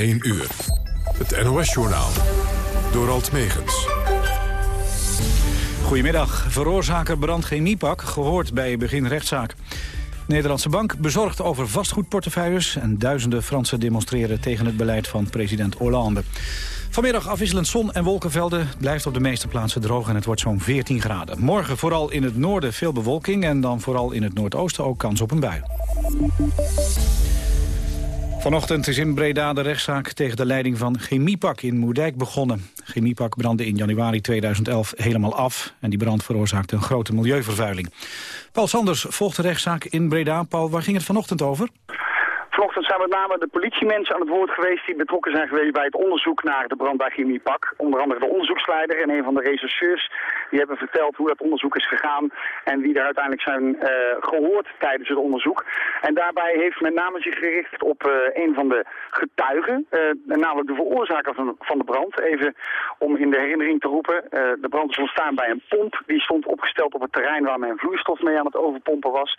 1 uur. Het NOS-journaal. Door Alt Megens. Goedemiddag. Veroorzaker brand chemiepak gehoord bij begin rechtszaak. Nederlandse bank bezorgd over vastgoedportefeuilles... en duizenden Fransen demonstreren tegen het beleid van president Hollande. Vanmiddag afwisselend zon en wolkenvelden. Het blijft op de meeste plaatsen droog en het wordt zo'n 14 graden. Morgen vooral in het noorden veel bewolking... en dan vooral in het noordoosten ook kans op een bui. Vanochtend is in Breda de rechtszaak tegen de leiding van Chemiepak in Moerdijk begonnen. Chemiepak brandde in januari 2011 helemaal af en die brand veroorzaakte een grote milieuvervuiling. Paul Sanders volgt de rechtszaak in Breda. Paul, waar ging het vanochtend over? Met name de politiemensen aan het woord geweest die betrokken zijn geweest bij het onderzoek naar de brand bij Chemiepak. Onder andere de onderzoeksleider en een van de rechercheurs. Die hebben verteld hoe dat onderzoek is gegaan en wie er uiteindelijk zijn uh, gehoord tijdens het onderzoek. En daarbij heeft met name zich gericht op uh, een van de getuigen, uh, namelijk de veroorzaker van, van de brand. Even om in de herinnering te roepen, de brand is ontstaan bij een pomp. Die stond opgesteld op het terrein waar men vloeistof mee aan het overpompen was.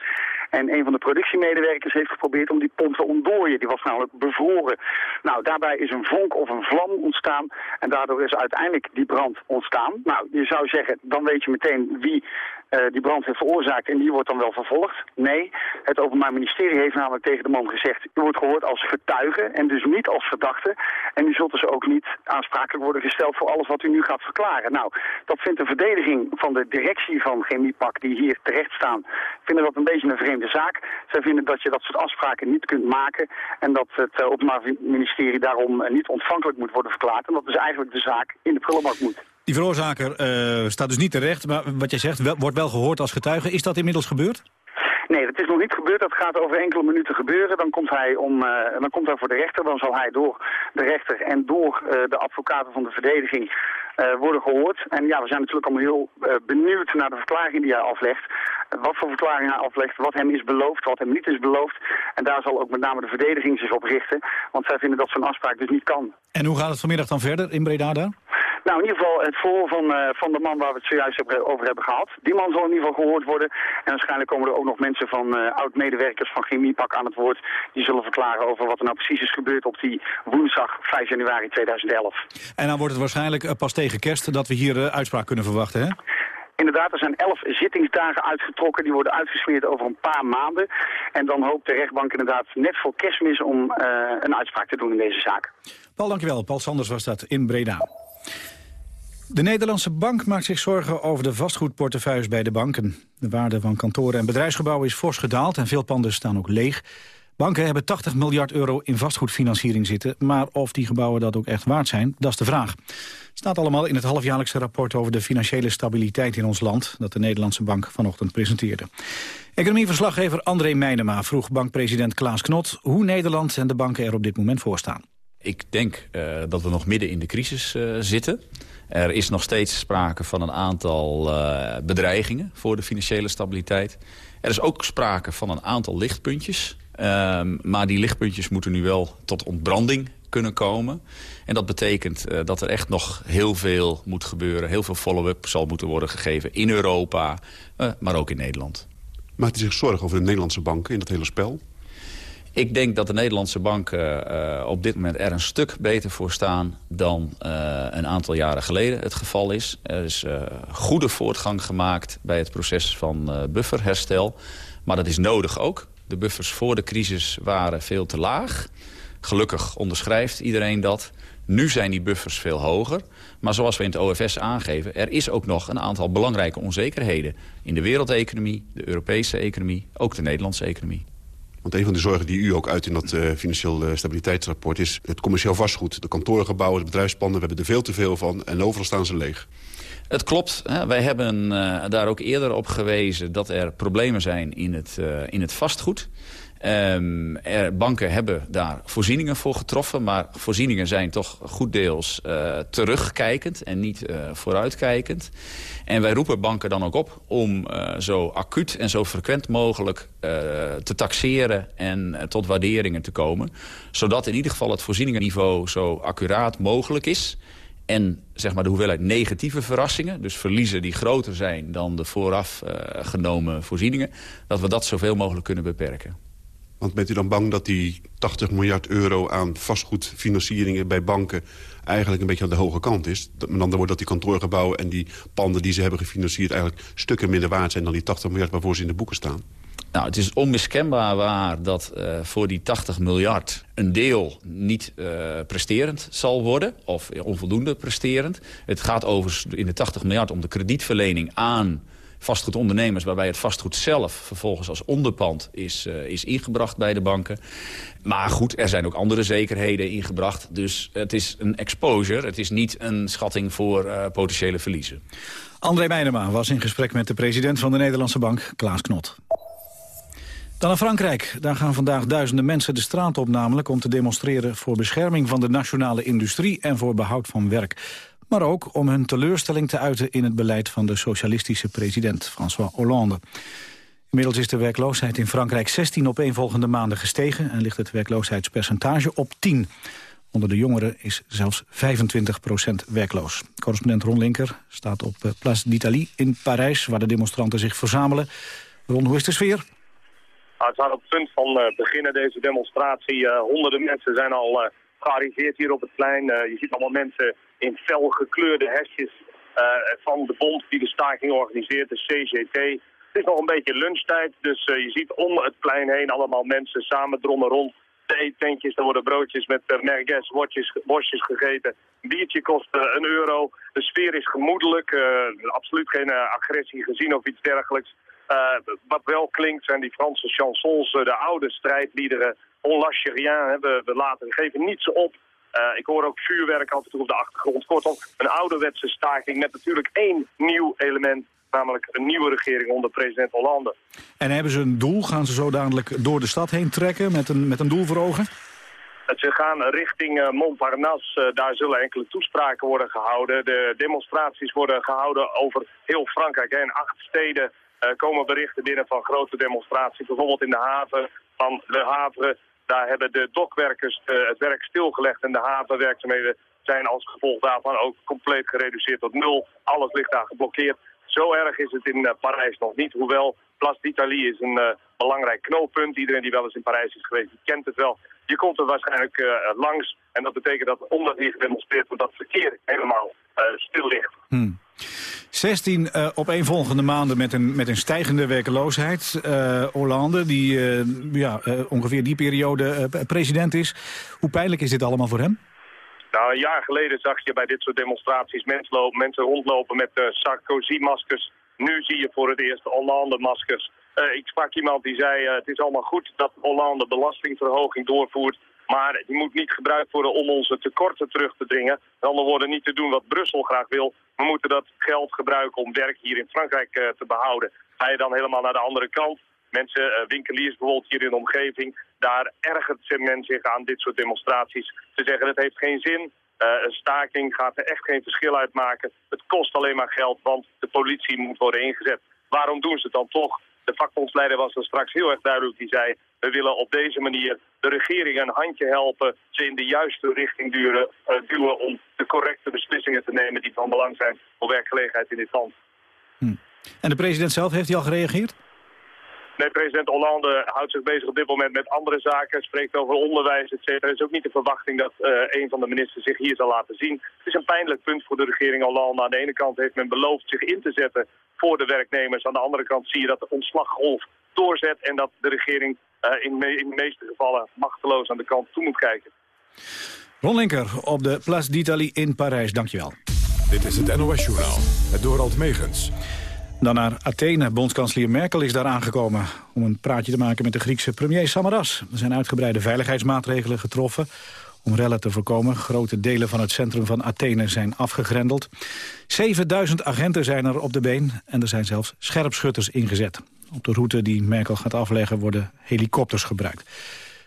En een van de productiemedewerkers heeft geprobeerd om die pomp te ontdooien. Die was namelijk bevroren. Nou, daarbij is een vonk of een vlam ontstaan. En daardoor is uiteindelijk die brand ontstaan. Nou, je zou zeggen, dan weet je meteen wie uh, die brand heeft veroorzaakt en die wordt dan wel vervolgd. Nee, het Openbaar Ministerie heeft namelijk tegen de man gezegd... u wordt gehoord als getuige en dus niet als verdachte. En u zult dus ook niet aansprakelijk worden gesteld voor alles wat u nu gaat verklaren. Nou, dat vindt de verdediging van de directie van Chemiepak die hier terecht staan... vinden dat een beetje een vreemde zaak. Zij vinden dat je dat soort afspraken niet kunt maken... en dat het uh, Openbaar Ministerie daarom uh, niet ontvankelijk moet worden verklaard. En dat dus eigenlijk de zaak in de prullenbak moet. Die veroorzaker uh, staat dus niet terecht, maar wat jij zegt, wel, wordt wel gehoord als getuige. Is dat inmiddels gebeurd? Nee, dat is nog niet gebeurd. Dat gaat over enkele minuten gebeuren. Dan komt hij, om, uh, dan komt hij voor de rechter. Dan zal hij door de rechter en door uh, de advocaten van de verdediging uh, worden gehoord. En ja, we zijn natuurlijk allemaal heel benieuwd naar de verklaring die hij aflegt. Wat voor verklaring hij aflegt, wat hem is beloofd, wat hem niet is beloofd. En daar zal ook met name de verdediging zich op richten. Want zij vinden dat zo'n afspraak dus niet kan. En hoe gaat het vanmiddag dan verder in Breda daar? Nou, in ieder geval het voor van, uh, van de man waar we het zojuist over hebben gehad. Die man zal in ieder geval gehoord worden. En waarschijnlijk komen er ook nog mensen van uh, oud-medewerkers van Chemiepak aan het woord. Die zullen verklaren over wat er nou precies is gebeurd op die woensdag 5 januari 2011. En dan wordt het waarschijnlijk uh, pas tegen kerst dat we hier uitspraak kunnen verwachten, hè? Inderdaad, er zijn elf zittingsdagen uitgetrokken. Die worden uitgesmeerd over een paar maanden. En dan hoopt de rechtbank inderdaad net voor kerstmis om uh, een uitspraak te doen in deze zaak. Paul, dankjewel. Paul Sanders was dat in Breda. De Nederlandse bank maakt zich zorgen over de vastgoedportefeuilles bij de banken. De waarde van kantoren en bedrijfsgebouwen is fors gedaald en veel panden staan ook leeg. Banken hebben 80 miljard euro in vastgoedfinanciering zitten... maar of die gebouwen dat ook echt waard zijn, dat is de vraag. Het staat allemaal in het halfjaarlijkse rapport over de financiële stabiliteit in ons land... dat de Nederlandse Bank vanochtend presenteerde. Economieverslaggever André Meijnema vroeg bankpresident Klaas Knot... hoe Nederland en de banken er op dit moment voor staan. Ik denk uh, dat we nog midden in de crisis uh, zitten... Er is nog steeds sprake van een aantal uh, bedreigingen voor de financiële stabiliteit. Er is ook sprake van een aantal lichtpuntjes. Um, maar die lichtpuntjes moeten nu wel tot ontbranding kunnen komen. En dat betekent dat er echt nog heel veel moet gebeuren. Heel veel follow-up zal moeten worden gegeven in Europa, maar ook in Nederland. Maakt u zich zorgen over de Nederlandse banken in dat hele spel? Ik denk dat de Nederlandse banken uh, op dit moment er een stuk beter voor staan... dan uh, een aantal jaren geleden het geval is. Er is uh, goede voortgang gemaakt bij het proces van bufferherstel. Maar dat is nodig ook. De buffers voor de crisis waren veel te laag. Gelukkig onderschrijft iedereen dat. Nu zijn die buffers veel hoger. Maar zoals we in het OFS aangeven... er is ook nog een aantal belangrijke onzekerheden... in de wereldeconomie, de Europese economie, ook de Nederlandse economie. Want een van de zorgen die u ook uit in dat uh, financieel uh, stabiliteitsrapport... is het commercieel vastgoed. De kantorengebouwen, de bedrijfspanden, we hebben er veel te veel van... en overal staan ze leeg. Het klopt. Hè. Wij hebben uh, daar ook eerder op gewezen... dat er problemen zijn in het, in het vastgoed. Um, er, banken hebben daar voorzieningen voor getroffen... maar voorzieningen zijn toch goed deels uh, terugkijkend en niet uh, vooruitkijkend. En wij roepen banken dan ook op om uh, zo acuut en zo frequent mogelijk te taxeren... en tot waarderingen te komen. Zodat in ieder geval het voorzieningenniveau zo accuraat mogelijk is... En zeg maar, de hoeveelheid negatieve verrassingen, dus verliezen die groter zijn dan de vooraf genomen voorzieningen... dat we dat zoveel mogelijk kunnen beperken. Want bent u dan bang dat die 80 miljard euro aan vastgoedfinancieringen bij banken... eigenlijk een beetje aan de hoge kant is? Met andere dat die kantoorgebouwen en die panden die ze hebben gefinancierd... eigenlijk stukken minder waard zijn dan die 80 miljard waarvoor ze in de boeken staan? Nou, het is onmiskenbaar waar dat uh, voor die 80 miljard een deel niet uh, presterend zal worden. Of onvoldoende presterend. Het gaat overigens in de 80 miljard om de kredietverlening aan vastgoedondernemers... waarbij het vastgoed zelf vervolgens als onderpand is, uh, is ingebracht bij de banken. Maar goed, er zijn ook andere zekerheden ingebracht. Dus het is een exposure. Het is niet een schatting voor uh, potentiële verliezen. André Meijnema was in gesprek met de president van de Nederlandse Bank, Klaas Knot. Dan naar Frankrijk. Daar gaan vandaag duizenden mensen de straat op namelijk... om te demonstreren voor bescherming van de nationale industrie... en voor behoud van werk. Maar ook om hun teleurstelling te uiten in het beleid van de socialistische president François Hollande. Inmiddels is de werkloosheid in Frankrijk 16 opeenvolgende maanden gestegen... en ligt het werkloosheidspercentage op 10. Onder de jongeren is zelfs 25% werkloos. Correspondent Ron Linker staat op eh, Place d'Italie in Parijs... waar de demonstranten zich verzamelen. Ron, hoe is de sfeer? Nou, het staat op het punt van uh, beginnen deze demonstratie. Uh, honderden mensen zijn al uh, gearriveerd hier op het plein. je ziet allemaal mensen in fel gekleurde hesjes van de bond die de staking organiseert, de CGT. Het is nog een beetje lunchtijd, dus je ziet om het plein heen allemaal mensen samen drommen rond de eettentjes. Er worden broodjes met uh, merguez, worstjes, worstjes gegeten. Biertje kost een euro. De sfeer is gemoedelijk. absoluut geen agressie gezien of iets dergelijks. Wat wel klinkt zijn die Franse chansons, de oude strijdliederen. On lâche rien, we, we laten, geven niets op. Uh, ik hoor ook vuurwerk af en toe op de achtergrond. Kortom, een ouderwetse staking met natuurlijk één nieuw element namelijk een nieuwe regering onder president Hollande. En hebben ze een doel? Gaan ze zo dadelijk door de stad heen trekken met een, met een doel voor ogen? Ze gaan richting Montparnasse. daar zullen enkele toespraken worden gehouden. De demonstraties worden gehouden over heel Frankrijk. In acht steden komen berichten binnen van grote demonstraties. Bijvoorbeeld in de haven van de haven. Daar hebben de dokwerkers uh, het werk stilgelegd en de havenwerkzaamheden zijn als gevolg daarvan ook compleet gereduceerd tot nul. Alles ligt daar geblokkeerd. Zo erg is het in uh, Parijs nog niet. Hoewel Place d'Italie is een uh, belangrijk knooppunt. Iedereen die wel eens in Parijs is geweest, die kent het wel. Je komt er waarschijnlijk uh, langs. En dat betekent dat omdat hier gedemonstreerd wordt, dat verkeer helemaal stil ligt. Hmm. 16 uh, opeenvolgende maanden met een, met een stijgende werkeloosheid. Uh, Hollande, die uh, ja, ongeveer die periode president is. Hoe pijnlijk is dit allemaal voor hem? Nou, een jaar geleden zag je bij dit soort demonstraties mensen, mensen rondlopen met Sarkozy-maskers. Nu zie je voor het eerst Hollande-maskers. ik sprak iemand die zei, het is allemaal goed dat Hollande belastingverhoging doorvoert. Maar die moet niet gebruikt worden om onze tekorten terug te dringen. Dan worden niet te doen wat Brussel graag wil. We moeten dat geld gebruiken om werk hier in Frankrijk uh, te behouden. Ga je dan helemaal naar de andere kant? Mensen, uh, winkeliers bijvoorbeeld hier in de omgeving, daar ergert men zich aan dit soort demonstraties. Ze zeggen het heeft geen zin, uh, een staking gaat er echt geen verschil uitmaken. Het kost alleen maar geld, want de politie moet worden ingezet. Waarom doen ze het dan toch? De vakbondsleider was er straks heel erg duidelijk. Die zei, we willen op deze manier de regering een handje helpen... ze in de juiste richting duwen, uh, duwen om de correcte beslissingen te nemen... die van belang zijn voor werkgelegenheid in dit land. Hm. En de president zelf, heeft hij al gereageerd? Nee, president Hollande houdt zich bezig op dit moment met andere zaken. Spreekt over onderwijs, et cetera. Er is ook niet de verwachting dat uh, een van de ministers zich hier zal laten zien. Het is een pijnlijk punt voor de regering Hollande. Aan de ene kant heeft men beloofd zich in te zetten voor de werknemers. Aan de andere kant zie je dat de ontslaggolf doorzet... en dat de regering uh, in, me in, de meeste gevallen machteloos aan de kant toe moet kijken. Ron Linker op de Place d'Italie in Parijs. Dankjewel. Dit is het NOS Journaal, het Dorald Megens. Dan naar Athene. Bondskanselier Merkel is daar aangekomen... om een praatje te maken met de Griekse premier Samaras. Er zijn uitgebreide veiligheidsmaatregelen getroffen... om rellen te voorkomen. Grote delen van het centrum van Athene zijn afgegrendeld. 7000 agenten zijn er op de been en er zijn zelfs scherpschutters ingezet. Op de route die Merkel gaat afleggen worden helikopters gebruikt.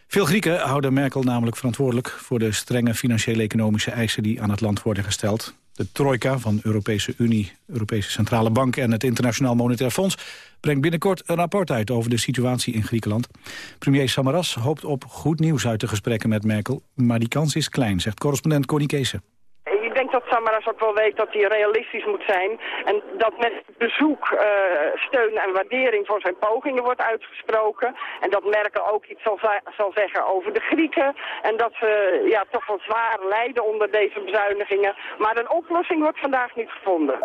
Veel Grieken houden Merkel namelijk verantwoordelijk... voor de strenge financiële economische eisen die aan het land worden gesteld. De trojka van Europese Unie, Europese Centrale Bank en het Internationaal Monetair Fonds brengt binnenkort een rapport uit over de situatie in Griekenland. Premier Samaras hoopt op goed nieuws uit de gesprekken met Merkel, maar die kans is klein, zegt correspondent Connie Keese dat Samaras ook wel weet dat hij realistisch moet zijn. En dat met bezoek uh, steun en waardering voor zijn pogingen wordt uitgesproken. En dat Merkel ook iets zal, zal zeggen over de Grieken. En dat ze ja, toch wel zwaar lijden onder deze bezuinigingen. Maar een oplossing wordt vandaag niet gevonden.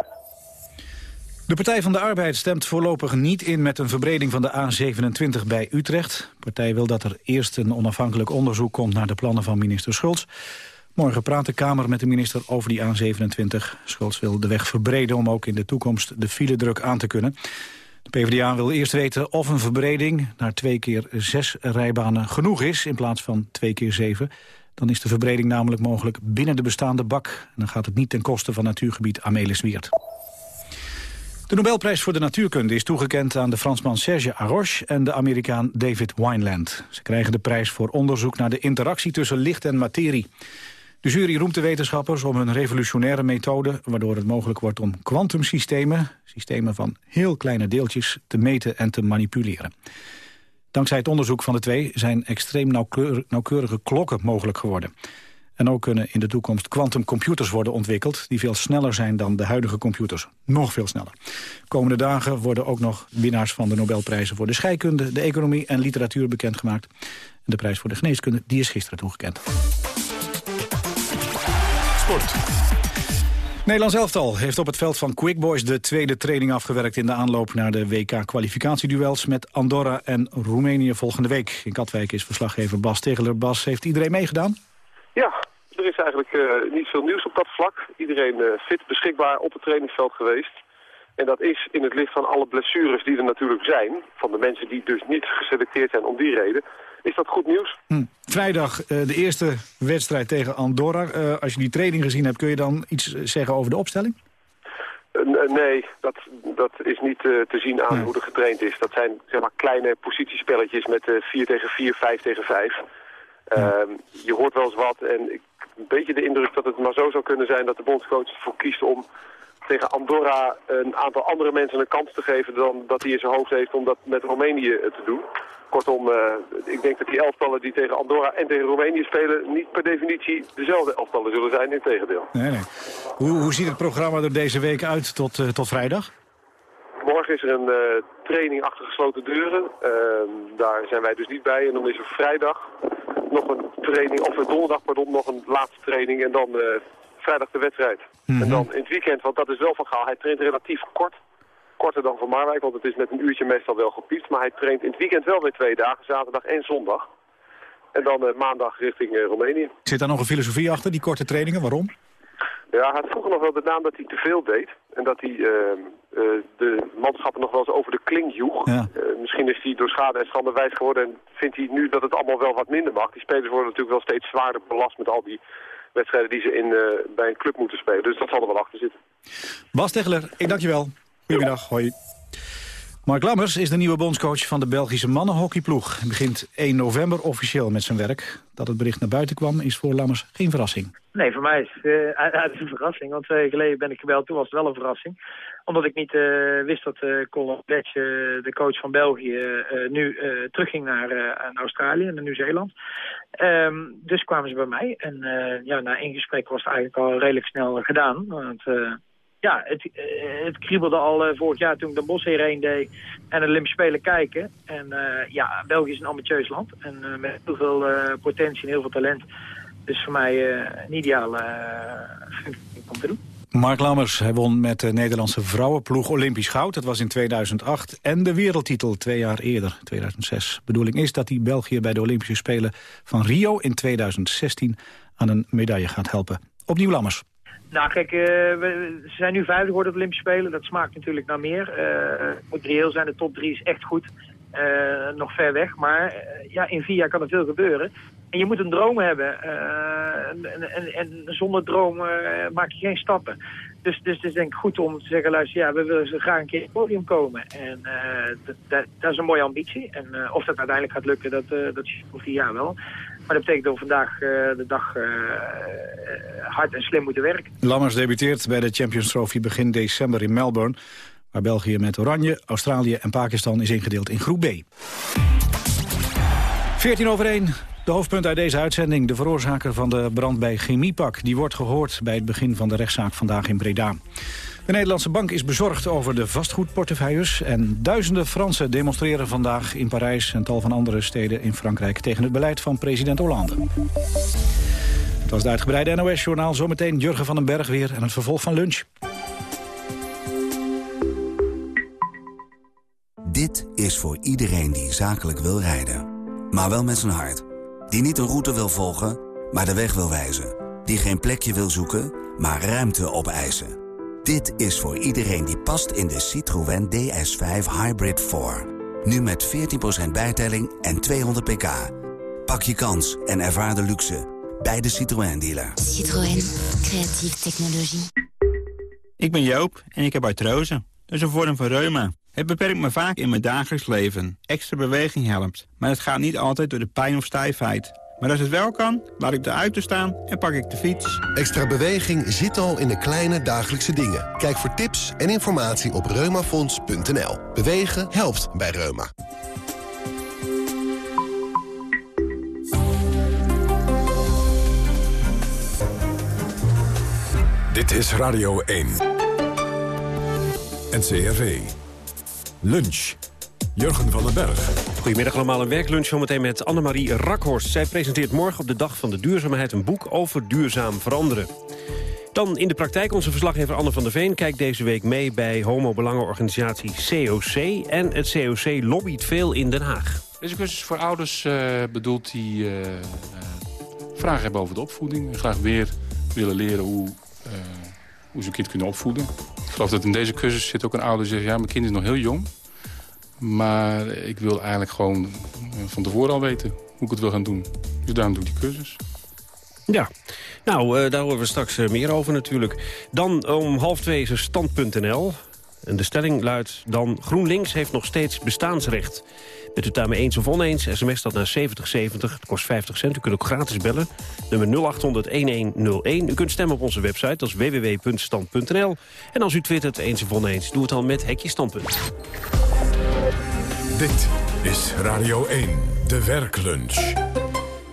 De Partij van de Arbeid stemt voorlopig niet in met een verbreding van de A27 bij Utrecht. De partij wil dat er eerst een onafhankelijk onderzoek komt naar de plannen van minister Schultz. Morgen praat de Kamer met de minister over die A27. Schultz wil de weg verbreden om ook in de toekomst de filedruk aan te kunnen. De PvdA wil eerst weten of een verbreding naar twee keer zes rijbanen genoeg is... in plaats van twee keer zeven. Dan is de verbreding namelijk mogelijk binnen de bestaande bak. En dan gaat het niet ten koste van natuurgebied Amelisweert. De Nobelprijs voor de natuurkunde is toegekend aan de Fransman Serge Haroche en de Amerikaan David Wineland. Ze krijgen de prijs voor onderzoek naar de interactie tussen licht en materie. De jury roemt de wetenschappers om hun revolutionaire methode... waardoor het mogelijk wordt om kwantumsystemen, systemen van heel kleine deeltjes, te meten en te manipuleren. Dankzij het onderzoek van de twee zijn extreem nauwkeurige klokken mogelijk geworden. En ook kunnen in de toekomst kwantumcomputers worden ontwikkeld... die veel sneller zijn dan de huidige computers. Nog veel sneller. Komende dagen worden ook nog winnaars van de Nobelprijzen... voor de scheikunde, de economie en literatuur bekendgemaakt. En de prijs voor de geneeskunde die is gisteren toegekend. Sport. Nederlands elftal heeft op het veld van Quick Boys de tweede training afgewerkt in de aanloop naar de WK-kwalificatieduels met Andorra en Roemenië volgende week. In Katwijk is verslaggever Bas Tegeler. Bas, heeft iedereen meegedaan? Ja, er is eigenlijk uh, niet veel nieuws op dat vlak. Iedereen uh, fit beschikbaar op het trainingsveld geweest. En dat is in het licht van alle blessures die er natuurlijk zijn... van de mensen die dus niet geselecteerd zijn om die reden... is dat goed nieuws. Hm. Vrijdag uh, de eerste wedstrijd tegen Andorra. als je die training gezien hebt, kun je dan iets zeggen over de opstelling? nee, dat, dat is niet te zien aan hoe er getraind is. Dat zijn zeg maar, kleine positiespelletjes met 4 tegen 4, 5 tegen 5... Ehm, je hoort wel eens wat en ik heb een beetje de indruk dat het maar zo zou kunnen zijn dat de bondscoach ervoor kiest om tegen Andorra een aantal andere mensen een kans te geven dan dat hij in zijn hoofd heeft om dat met Roemenië te doen. Kortom, uh, ik denk dat die elftallen die tegen Andorra en tegen Roemenië spelen niet per definitie dezelfde elftallen zullen zijn, in tegendeel. Nee, nee. Hoe, hoe ziet het programma er deze week uit tot, uh, tot vrijdag? Morgen is er een uh, training achter gesloten deuren. Ehm, daar zijn wij dus niet bij. En dan is er vrijdag nog een training, of donderdag pardon, nog een laatste training. En dan vrijdag de wedstrijd. En mhm. dan in het weekend, want dat is wel van Gaal. Hij traint relatief kort. Korter dan van Marwijk, want het is met een uurtje meestal wel gepiept. Maar hij traint in het weekend wel weer twee dagen, zaterdag en zondag. En dan uh, maandag richting Roemenië. Zit daar nog een filosofie achter, die korte trainingen? Waarom? Ja, hij had vroeger nog wel de naam dat hij te veel deed. En dat hij uh, de manschappen nog wel eens over de kling joeg. Ja. Uh, misschien is hij door schade en schande wijs geworden en vindt hij nu dat het allemaal wel wat minder mag. Die spelers worden natuurlijk wel steeds zwaarder belast met al die wedstrijden die ze in, bij een club moeten spelen. Dus dat zal er wel achter zitten. Bas Tegeler, ik dank je wel. Goedemiddag, hoi. Mark Lammers is de nieuwe bondscoach van de Belgische mannenhockeyploeg. Hij begint 1 november officieel met zijn werk. Dat het bericht naar buiten kwam is voor Lammers geen verrassing. Nee, voor mij is het uh, een verrassing. Want twee weken geleden ben ik gebeld, toen was het wel een verrassing. Omdat ik niet uh, wist dat Colin Letch, de coach van België, nu terugging naar, Australië en naar Nieuw-Zeeland. Um, dus kwamen ze bij mij. En ja, na één gesprek was het eigenlijk al redelijk snel gedaan. Want ja, het, eh, het kriebelde al uh, vorig jaar toen ik de Bos hierheen deed en de Olympische Spelen kijken. En uh, ja, België is een ambitieus land en met heel veel potentie en heel veel talent. Dus voor mij een ideaal om te doen. Mark Lammers, hij won met de Nederlandse vrouwenploeg Olympisch goud. Dat was in 2008 en de wereldtitel twee jaar eerder, 2006. De bedoeling is dat hij België bij de Olympische Spelen van Rio in 2016 aan een medaille gaat helpen. Opnieuw Lammers. Nou kijk, uh, we zijn nu vijfde geworden op de Olympische Spelen. Dat smaakt natuurlijk naar meer. Uh, moet reëel zijn, de top drie is echt goed. Uh, nog ver weg, maar ja, in vier jaar kan er veel gebeuren. En je moet een droom hebben. En, en, en, zonder droom maak je geen stappen. Dus, dus het is denk ik goed om te zeggen, luister, ja, we willen graag een keer op het podium komen. En dat, dat, dat, is een mooie ambitie. En of dat uiteindelijk gaat lukken, dat, dat is voor vier jaar wel. Maar dat betekent dat we vandaag uh, de dag uh, hard en slim moeten werken. Lammers debuteert bij de Champions Trophy begin december in Melbourne. Waar België met Oranje, Australië en Pakistan is ingedeeld in groep B. 14 over 1. De hoofdpunt uit deze uitzending, de veroorzaker van de brand bij Chemiepak... die wordt gehoord bij het begin van de rechtszaak vandaag in Breda. De Nederlandse bank is bezorgd over de vastgoedportefeuilles... en duizenden Fransen demonstreren vandaag in Parijs... en tal van andere steden in Frankrijk... tegen het beleid van president Hollande. Het was het uitgebreide NOS-journaal. Zometeen Jurgen van den Berg weer en het vervolg van lunch. Dit is voor iedereen die zakelijk wil rijden. Maar wel met zijn hart. Die niet een route wil volgen, maar de weg wil wijzen. Die geen plekje wil zoeken, maar ruimte opeisen. Dit is voor iedereen die past in de Citroën DS5 Hybrid 4. Nu met 14% bijtelling en 200 pk. Pak je kans en ervaar de luxe bij de Citroën dealer. Citroën, creatieve technologie. Ik ben Joop en ik heb artrose. Dat is een vorm van reuma. Het beperkt me vaak in mijn dagelijks leven. Extra beweging helpt, maar het gaat niet altijd door de pijn of stijfheid. Maar als het wel kan, laat ik de auto staan en pak ik de fiets. Extra beweging zit al in de kleine dagelijkse dingen. Kijk voor tips en informatie op reumafonds.nl. Bewegen helpt bij Reuma. Dit is Radio 1. NCRV. Lunch. Jurgen van den Berg. Goedemiddag allemaal, een werklunch zometeen met Annemarie Rakhorst. Zij presenteert morgen op de Dag van de Duurzaamheid een boek over duurzaam veranderen. Dan in de praktijk, onze verslaggever Anne van der Veen... kijkt deze week mee bij homo-belangenorganisatie COC... en het COC lobbyt veel in Den Haag. Deze cursus voor ouders uh, bedoelt die uh, uh, vragen hebben over de opvoeding... en graag weer willen leren hoe, hoe ze een kind kunnen opvoeden. Ik geloof dat in deze cursus zit ook een ouder die zegt... ja, mijn kind is nog heel jong... Maar ik wil eigenlijk gewoon van tevoren al weten hoe ik het wil gaan doen. Dus daarom doe ik die cursus. Ja, nou, uh, daar horen we straks uh, meer over natuurlijk. Dan om half twee is stand.nl. En de stelling luidt dan... GroenLinks heeft nog steeds bestaansrecht. Bent u het daarmee eens of oneens? SMS dat naar 7070. Het kost 50 cent. U kunt ook gratis bellen. Nummer 0800-1101. U kunt stemmen op onze website. Dat is www.stand.nl. En als u twittert eens of oneens, doe het dan met Hekje Standpunt. Dit is Radio 1, de werklunch.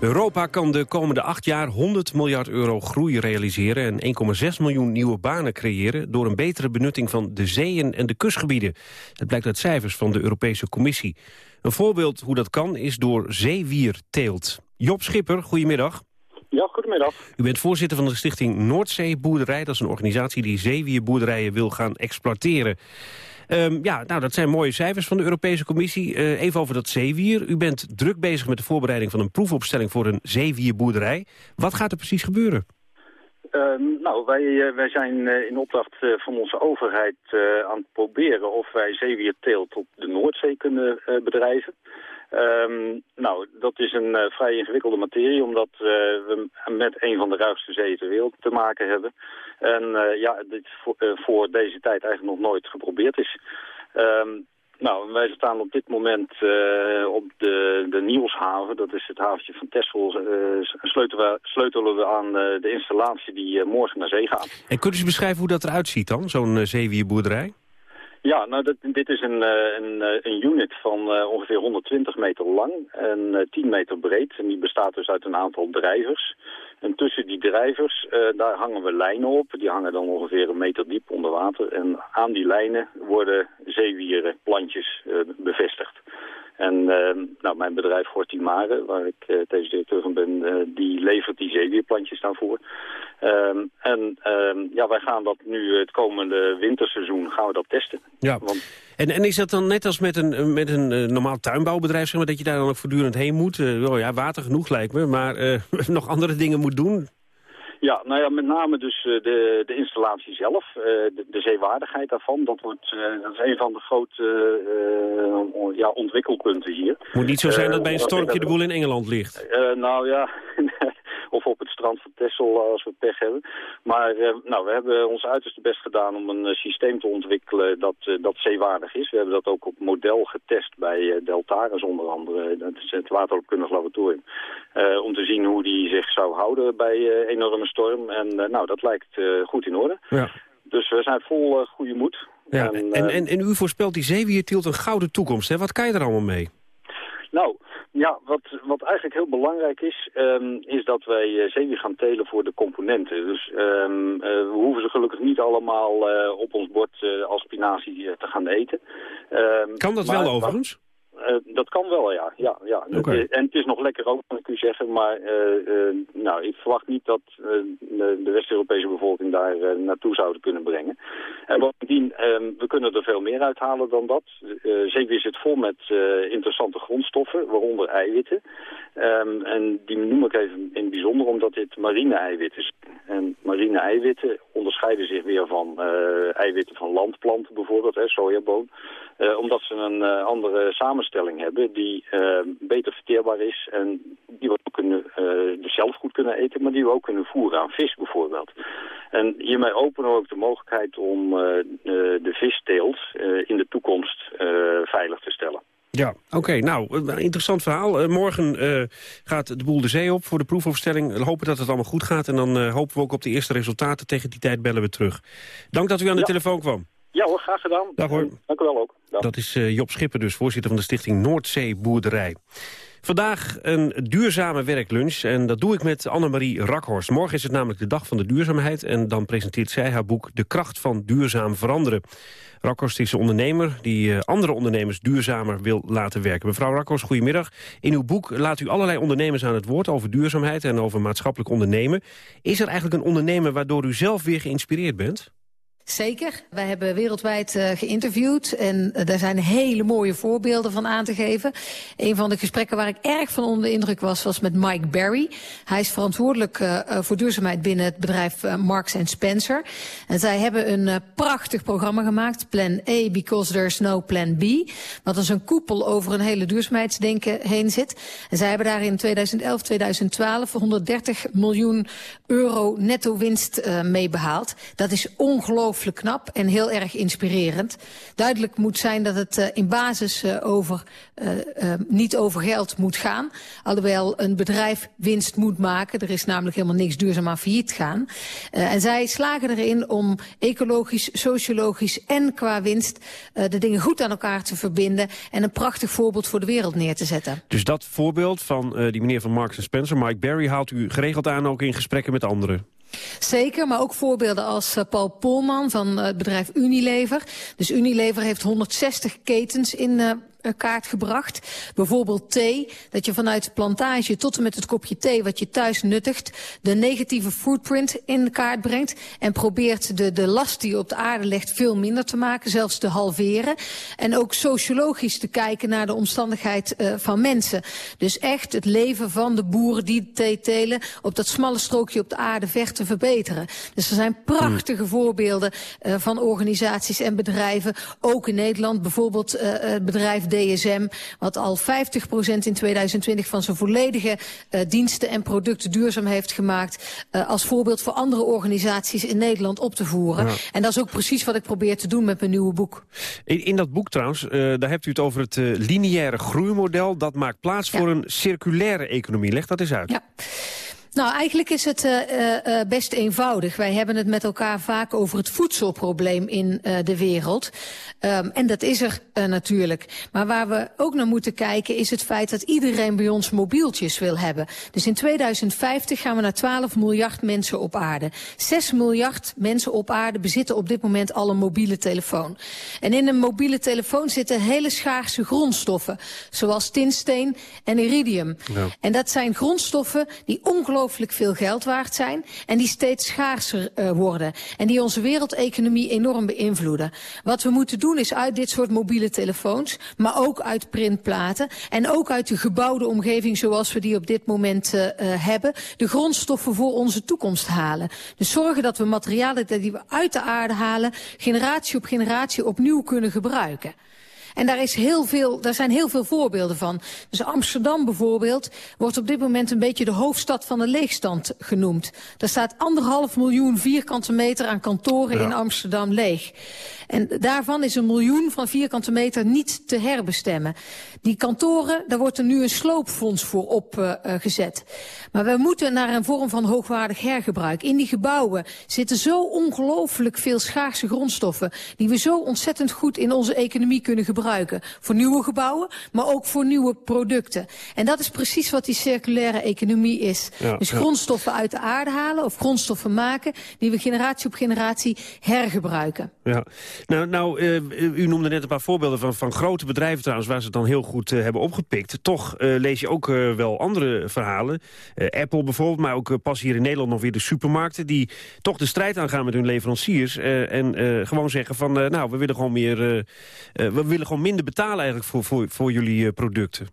Europa kan de komende acht jaar 100 miljard euro groei realiseren... en 1,6 miljoen nieuwe banen creëren... door een betere benutting van de zeeën en de kustgebieden. Dat blijkt uit cijfers van de Europese Commissie. Een voorbeeld hoe dat kan is door zeewierteelt. Job Schipper, goedemiddag. Ja, goedemiddag. U bent voorzitter van de stichting Noordzeeboerderij. Dat is een organisatie die zeewierboerderijen wil gaan exploiteren. Um, ja, nou, dat zijn mooie cijfers van de Europese Commissie. Uh, even over dat zeewier. U bent druk bezig met de voorbereiding van een proefopstelling voor een zeewierboerderij. Wat gaat er precies gebeuren? Uh, nou, wij, uh, wij zijn uh, in opdracht van onze overheid aan het proberen of wij zeewierteelt op de Noordzee kunnen bedrijven. Um, nou, dat is een vrij ingewikkelde materie, omdat we met een van de ruigste zeeën ter wereld te maken hebben. En uh, ja, dit voor, voor, deze tijd eigenlijk nog nooit geprobeerd is. Um, nou, wij staan op dit moment op de, de Nielshaven, dat is het haventje van Texel, sleutelen, we, sleutelen we aan de installatie die morgen naar zee gaat. En kunt u beschrijven hoe dat eruit ziet dan, zo'n zeewierboerderij? Ja, nou dit is een, een, een unit van uh, ongeveer 120 meter lang en uh, 10 meter breed. En die bestaat dus uit een aantal drijvers. En tussen die drijvers, daar hangen we lijnen op. Die hangen dan ongeveer een meter diep onder water. En aan die lijnen worden zeewieren, plantjes bevestigd. En uh, nou, mijn bedrijf Fortimare, waar ik uh, deze directeur van ben, die levert die zeewierplantjes daarvoor. Um, en um, ja, wij gaan dat nu het komende winterseizoen gaan we dat testen. Ja. Want... En, en is dat dan net als met een, met een normaal tuinbouwbedrijf, zeg maar, dat je daar dan ook voortdurend heen moet? oh ja, water genoeg lijkt me, maar nog andere dingen moet doen? Ja, nou ja, met name dus de, de installatie zelf, de, de zeewaardigheid daarvan. Dat, wordt, dat is een van de grote ja, ontwikkelpunten hier. Moet niet zo zijn dat bij een stormpje de boel in Engeland ligt. Nou ja, of op het strand van Texel als we pech hebben. Maar nou, we hebben ons uiterste best gedaan om een systeem te ontwikkelen dat, dat zeewaardig is. We hebben dat ook op model getest bij Deltaris onder andere. Dat is het waterkundig laboratorium. om te zien hoe die zich zou houden bij enorme storm. En nou, dat lijkt goed in orde. Ja. Dus we zijn vol goede moed. Ja, en, en, en, en, u voorspelt die zeewierteelt een gouden toekomst. Hè? Wat kan je er allemaal mee? Nou, ja, wat, wat eigenlijk heel belangrijk is, ehm, is dat wij uh, zeewier gaan telen voor de componenten. Dus um, uh, we hoeven ze gelukkig niet allemaal uh, op ons bord als spinazie te gaan eten. Um, kan dat wel overigens? Uh, dat kan wel, ja. ja, ja. Okay. En het is nog lekker ook, kan ik u zeggen. Maar uh, uh, nou, ik verwacht niet dat de, de West-Europese bevolking daar naartoe zouden kunnen brengen. En bovendien, we kunnen er veel meer uithalen dan dat. zeker zit vol met interessante grondstoffen, waaronder eiwitten. Um, en die noem ik even in het bijzonder omdat dit marine eiwitten zijn. En marine eiwitten onderscheiden zich weer van eiwitten van landplanten bijvoorbeeld, hè, sojaboon. Omdat ze een andere samenstelling hebben die uh, beter verteerbaar is en die we ook kunnen, dus zelf goed kunnen eten, maar die we ook kunnen voeren aan vis bijvoorbeeld. En hiermee openen we ook de mogelijkheid om de visteelt in de toekomst veilig te stellen. Ja, oké. Okay, nou, interessant verhaal. Uh, morgen uh, gaat de boel de zee op voor de proefopstelling. We hopen dat het allemaal goed gaat. En dan uh, hopen we ook op de eerste resultaten. Tegen die tijd bellen we terug. Dank dat u aan de ja. telefoon kwam. Ja hoor, graag gedaan. Dag hoor. Dank u wel ook. Dag. Dat is uh, Job Schipper dus, voorzitter van de stichting Noordzee Boerderij. Vandaag een duurzame werklunch en dat doe ik met Annemarie Rakhorst. Morgen is het namelijk de dag van de duurzaamheid... en dan presenteert zij haar boek De kracht van duurzaam veranderen. Rakhorst is een ondernemer die uh, andere ondernemers duurzamer wil laten werken. Mevrouw Rakhorst, goedemiddag. In uw boek laat u allerlei ondernemers aan het woord over duurzaamheid... en over maatschappelijk ondernemen. Is er eigenlijk een ondernemer waardoor u zelf weer geïnspireerd bent? Zeker. Wij hebben wereldwijd uh, geïnterviewd en uh, daar zijn hele mooie voorbeelden van aan te geven. Een van de gesprekken waar ik erg van onder de indruk was, was met Mike Barry. Hij is verantwoordelijk uh, voor duurzaamheid binnen het bedrijf Marks Spencer. En zij hebben een prachtig programma gemaakt, Plan A, because there's no Plan B. Wat als een koepel over een hele duurzaamheidsdenken heen zit. En zij hebben daar in 2011, 2012 130 miljoen euro netto winst mee behaald. Dat is ongelooflijk knap en heel erg inspirerend. Duidelijk moet zijn dat het uh, in basis uh, over, uh, niet over geld moet gaan. Alhoewel een bedrijf winst moet maken. Er is namelijk helemaal niks duurzaam aan failliet gaan. en zij slagen erin om ecologisch, sociologisch en qua winst de dingen goed aan elkaar te verbinden. En een prachtig voorbeeld voor de wereld neer te zetten. Dus dat voorbeeld van die meneer van Marks Spencer, Mike Barry, haalt u geregeld aan ook in gesprekken met anderen? Zeker, maar ook voorbeelden als uh, Paul Polman van uh, het bedrijf Unilever. Dus Unilever heeft 160 ketens in uh, kaart gebracht. Bijvoorbeeld thee, dat je vanuit de plantage tot en met het kopje thee wat je thuis nuttigt, de negatieve footprint in de kaart brengt en probeert de, de last die je op de aarde legt veel minder te maken, zelfs te halveren. En ook sociologisch te kijken naar de omstandigheid uh, van mensen. Dus echt het leven van de boeren die thee telen op dat smalle strookje op de aarde ver te verbeteren. Dus er zijn prachtige mm. voorbeelden uh, van organisaties en bedrijven, ook in Nederland, bijvoorbeeld uh, het bedrijf DSM, wat al 50% in 2020 van zijn volledige uh, diensten en producten duurzaam heeft gemaakt, uh, als voorbeeld voor andere organisaties in Nederland op te voeren. Ja. En dat is ook precies wat ik probeer te doen met mijn nieuwe boek. In, in dat boek trouwens, uh, daar hebt u het over het lineaire groeimodel. Dat maakt plaats ja. voor een circulaire economie. Leg dat eens uit. Ja. Nou, eigenlijk is het uh, uh, best eenvoudig. Wij hebben het met elkaar vaak over het voedselprobleem in uh, de wereld. Um, en dat is er natuurlijk. Maar waar we ook naar moeten kijken is het feit dat iedereen bij ons mobieltjes wil hebben. Dus in 2050 gaan we naar 12 miljard mensen op aarde. 6 miljard mensen op aarde bezitten op dit moment al een mobiele telefoon. En in een mobiele telefoon zitten hele schaarse grondstoffen. Zoals tinsteen en iridium. Ja. En dat zijn grondstoffen die ongelooflijk ongelooflijk veel geld waard zijn en die steeds schaarser uh, worden. En die onze wereldeconomie enorm beïnvloeden. Wat we moeten doen is uit dit soort mobiele telefoons, maar ook uit printplaten en ook uit de gebouwde omgeving zoals we die op dit moment uh, uh, hebben, de grondstoffen voor onze toekomst halen. Dus zorgen dat we materialen die we uit de aarde halen, generatie op generatie opnieuw kunnen gebruiken. En daar, is heel veel, daar zijn heel veel voorbeelden van. Dus Amsterdam bijvoorbeeld wordt op dit moment een beetje de hoofdstad van de leegstand genoemd. Er staat anderhalf miljoen vierkante meter aan kantoren ja. in Amsterdam leeg. En daarvan is een miljoen van vierkante meter niet te herbestemmen. Die kantoren, daar wordt er nu een sloopfonds voor opgezet. Uh, maar we moeten naar een vorm van hoogwaardig hergebruik. In die gebouwen zitten zo ongelooflijk veel schaarse grondstoffen... die we zo ontzettend goed in onze economie kunnen gebruiken. Voor nieuwe gebouwen, maar ook voor nieuwe producten. En dat is precies wat die circulaire economie is. Ja, dus ja. grondstoffen uit de aarde halen of grondstoffen maken... die we generatie op generatie hergebruiken. Ja. Nou, nou eh, u noemde net een paar voorbeelden van, van grote bedrijven trouwens... waar ze het dan heel goed eh, hebben opgepikt. Toch eh, lees je ook eh, wel andere verhalen. Eh, Apple bijvoorbeeld, maar ook eh, pas hier in Nederland nog weer de supermarkten... die toch de strijd aangaan met hun leveranciers... eh, en eh, gewoon zeggen van, eh, nou, we willen gewoon meer... eh, eh, we willen gewoon minder betalen eigenlijk voor, voor, voor jullie eh, producten.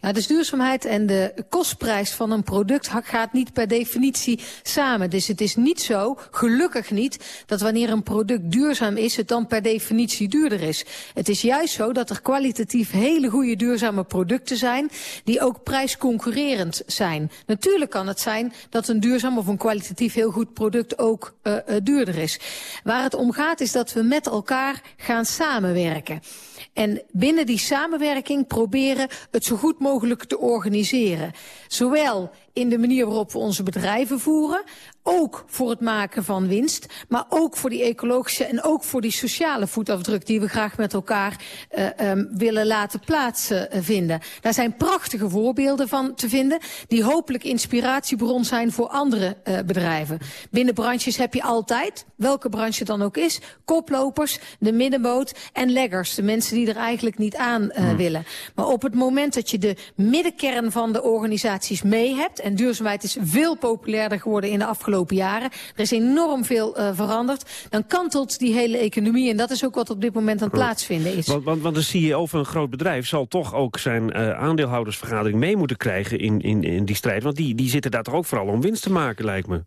Ja, dus duurzaamheid en de kostprijs van een product gaat niet per definitie samen. Dus het is niet zo, gelukkig niet, dat wanneer een product duurzaam is, het dan per definitie duurder is. Het is juist zo dat er kwalitatief hele goede duurzame producten zijn, die ook prijsconcurrerend zijn. Natuurlijk kan het zijn dat een duurzaam of een kwalitatief heel goed product ook uh, uh, duurder is. Waar het om gaat is dat we met elkaar gaan samenwerken. En binnen die samenwerking proberen het zo goed mogelijk te organiseren. Zowel in de manier waarop we onze bedrijven voeren, ook voor het maken van winst, maar ook voor die ecologische en ook voor die sociale voetafdruk die we graag met elkaar uh, um, willen laten plaatsvinden. Uh, Daar zijn prachtige voorbeelden van te vinden, die hopelijk inspiratiebron zijn voor andere uh, bedrijven. Binnen branches heb je altijd, welke branche dan ook is, koplopers, de middenboot en leggers, de mensen die er eigenlijk niet aan hmm. willen. Maar op het moment dat je de middenkern van de organisaties mee hebt, en duurzaamheid is veel populairder geworden in de afgelopen jaren. Er is enorm veel uh, veranderd. Dan kantelt die hele economie en dat is ook wat op dit moment aan het plaatsvinden is. Want, want, want de CEO van een groot bedrijf zal toch ook zijn uh, aandeelhoudersvergadering mee moeten krijgen in, in, in die strijd. Want die, die zitten daar toch ook vooral om winst te maken, lijkt me.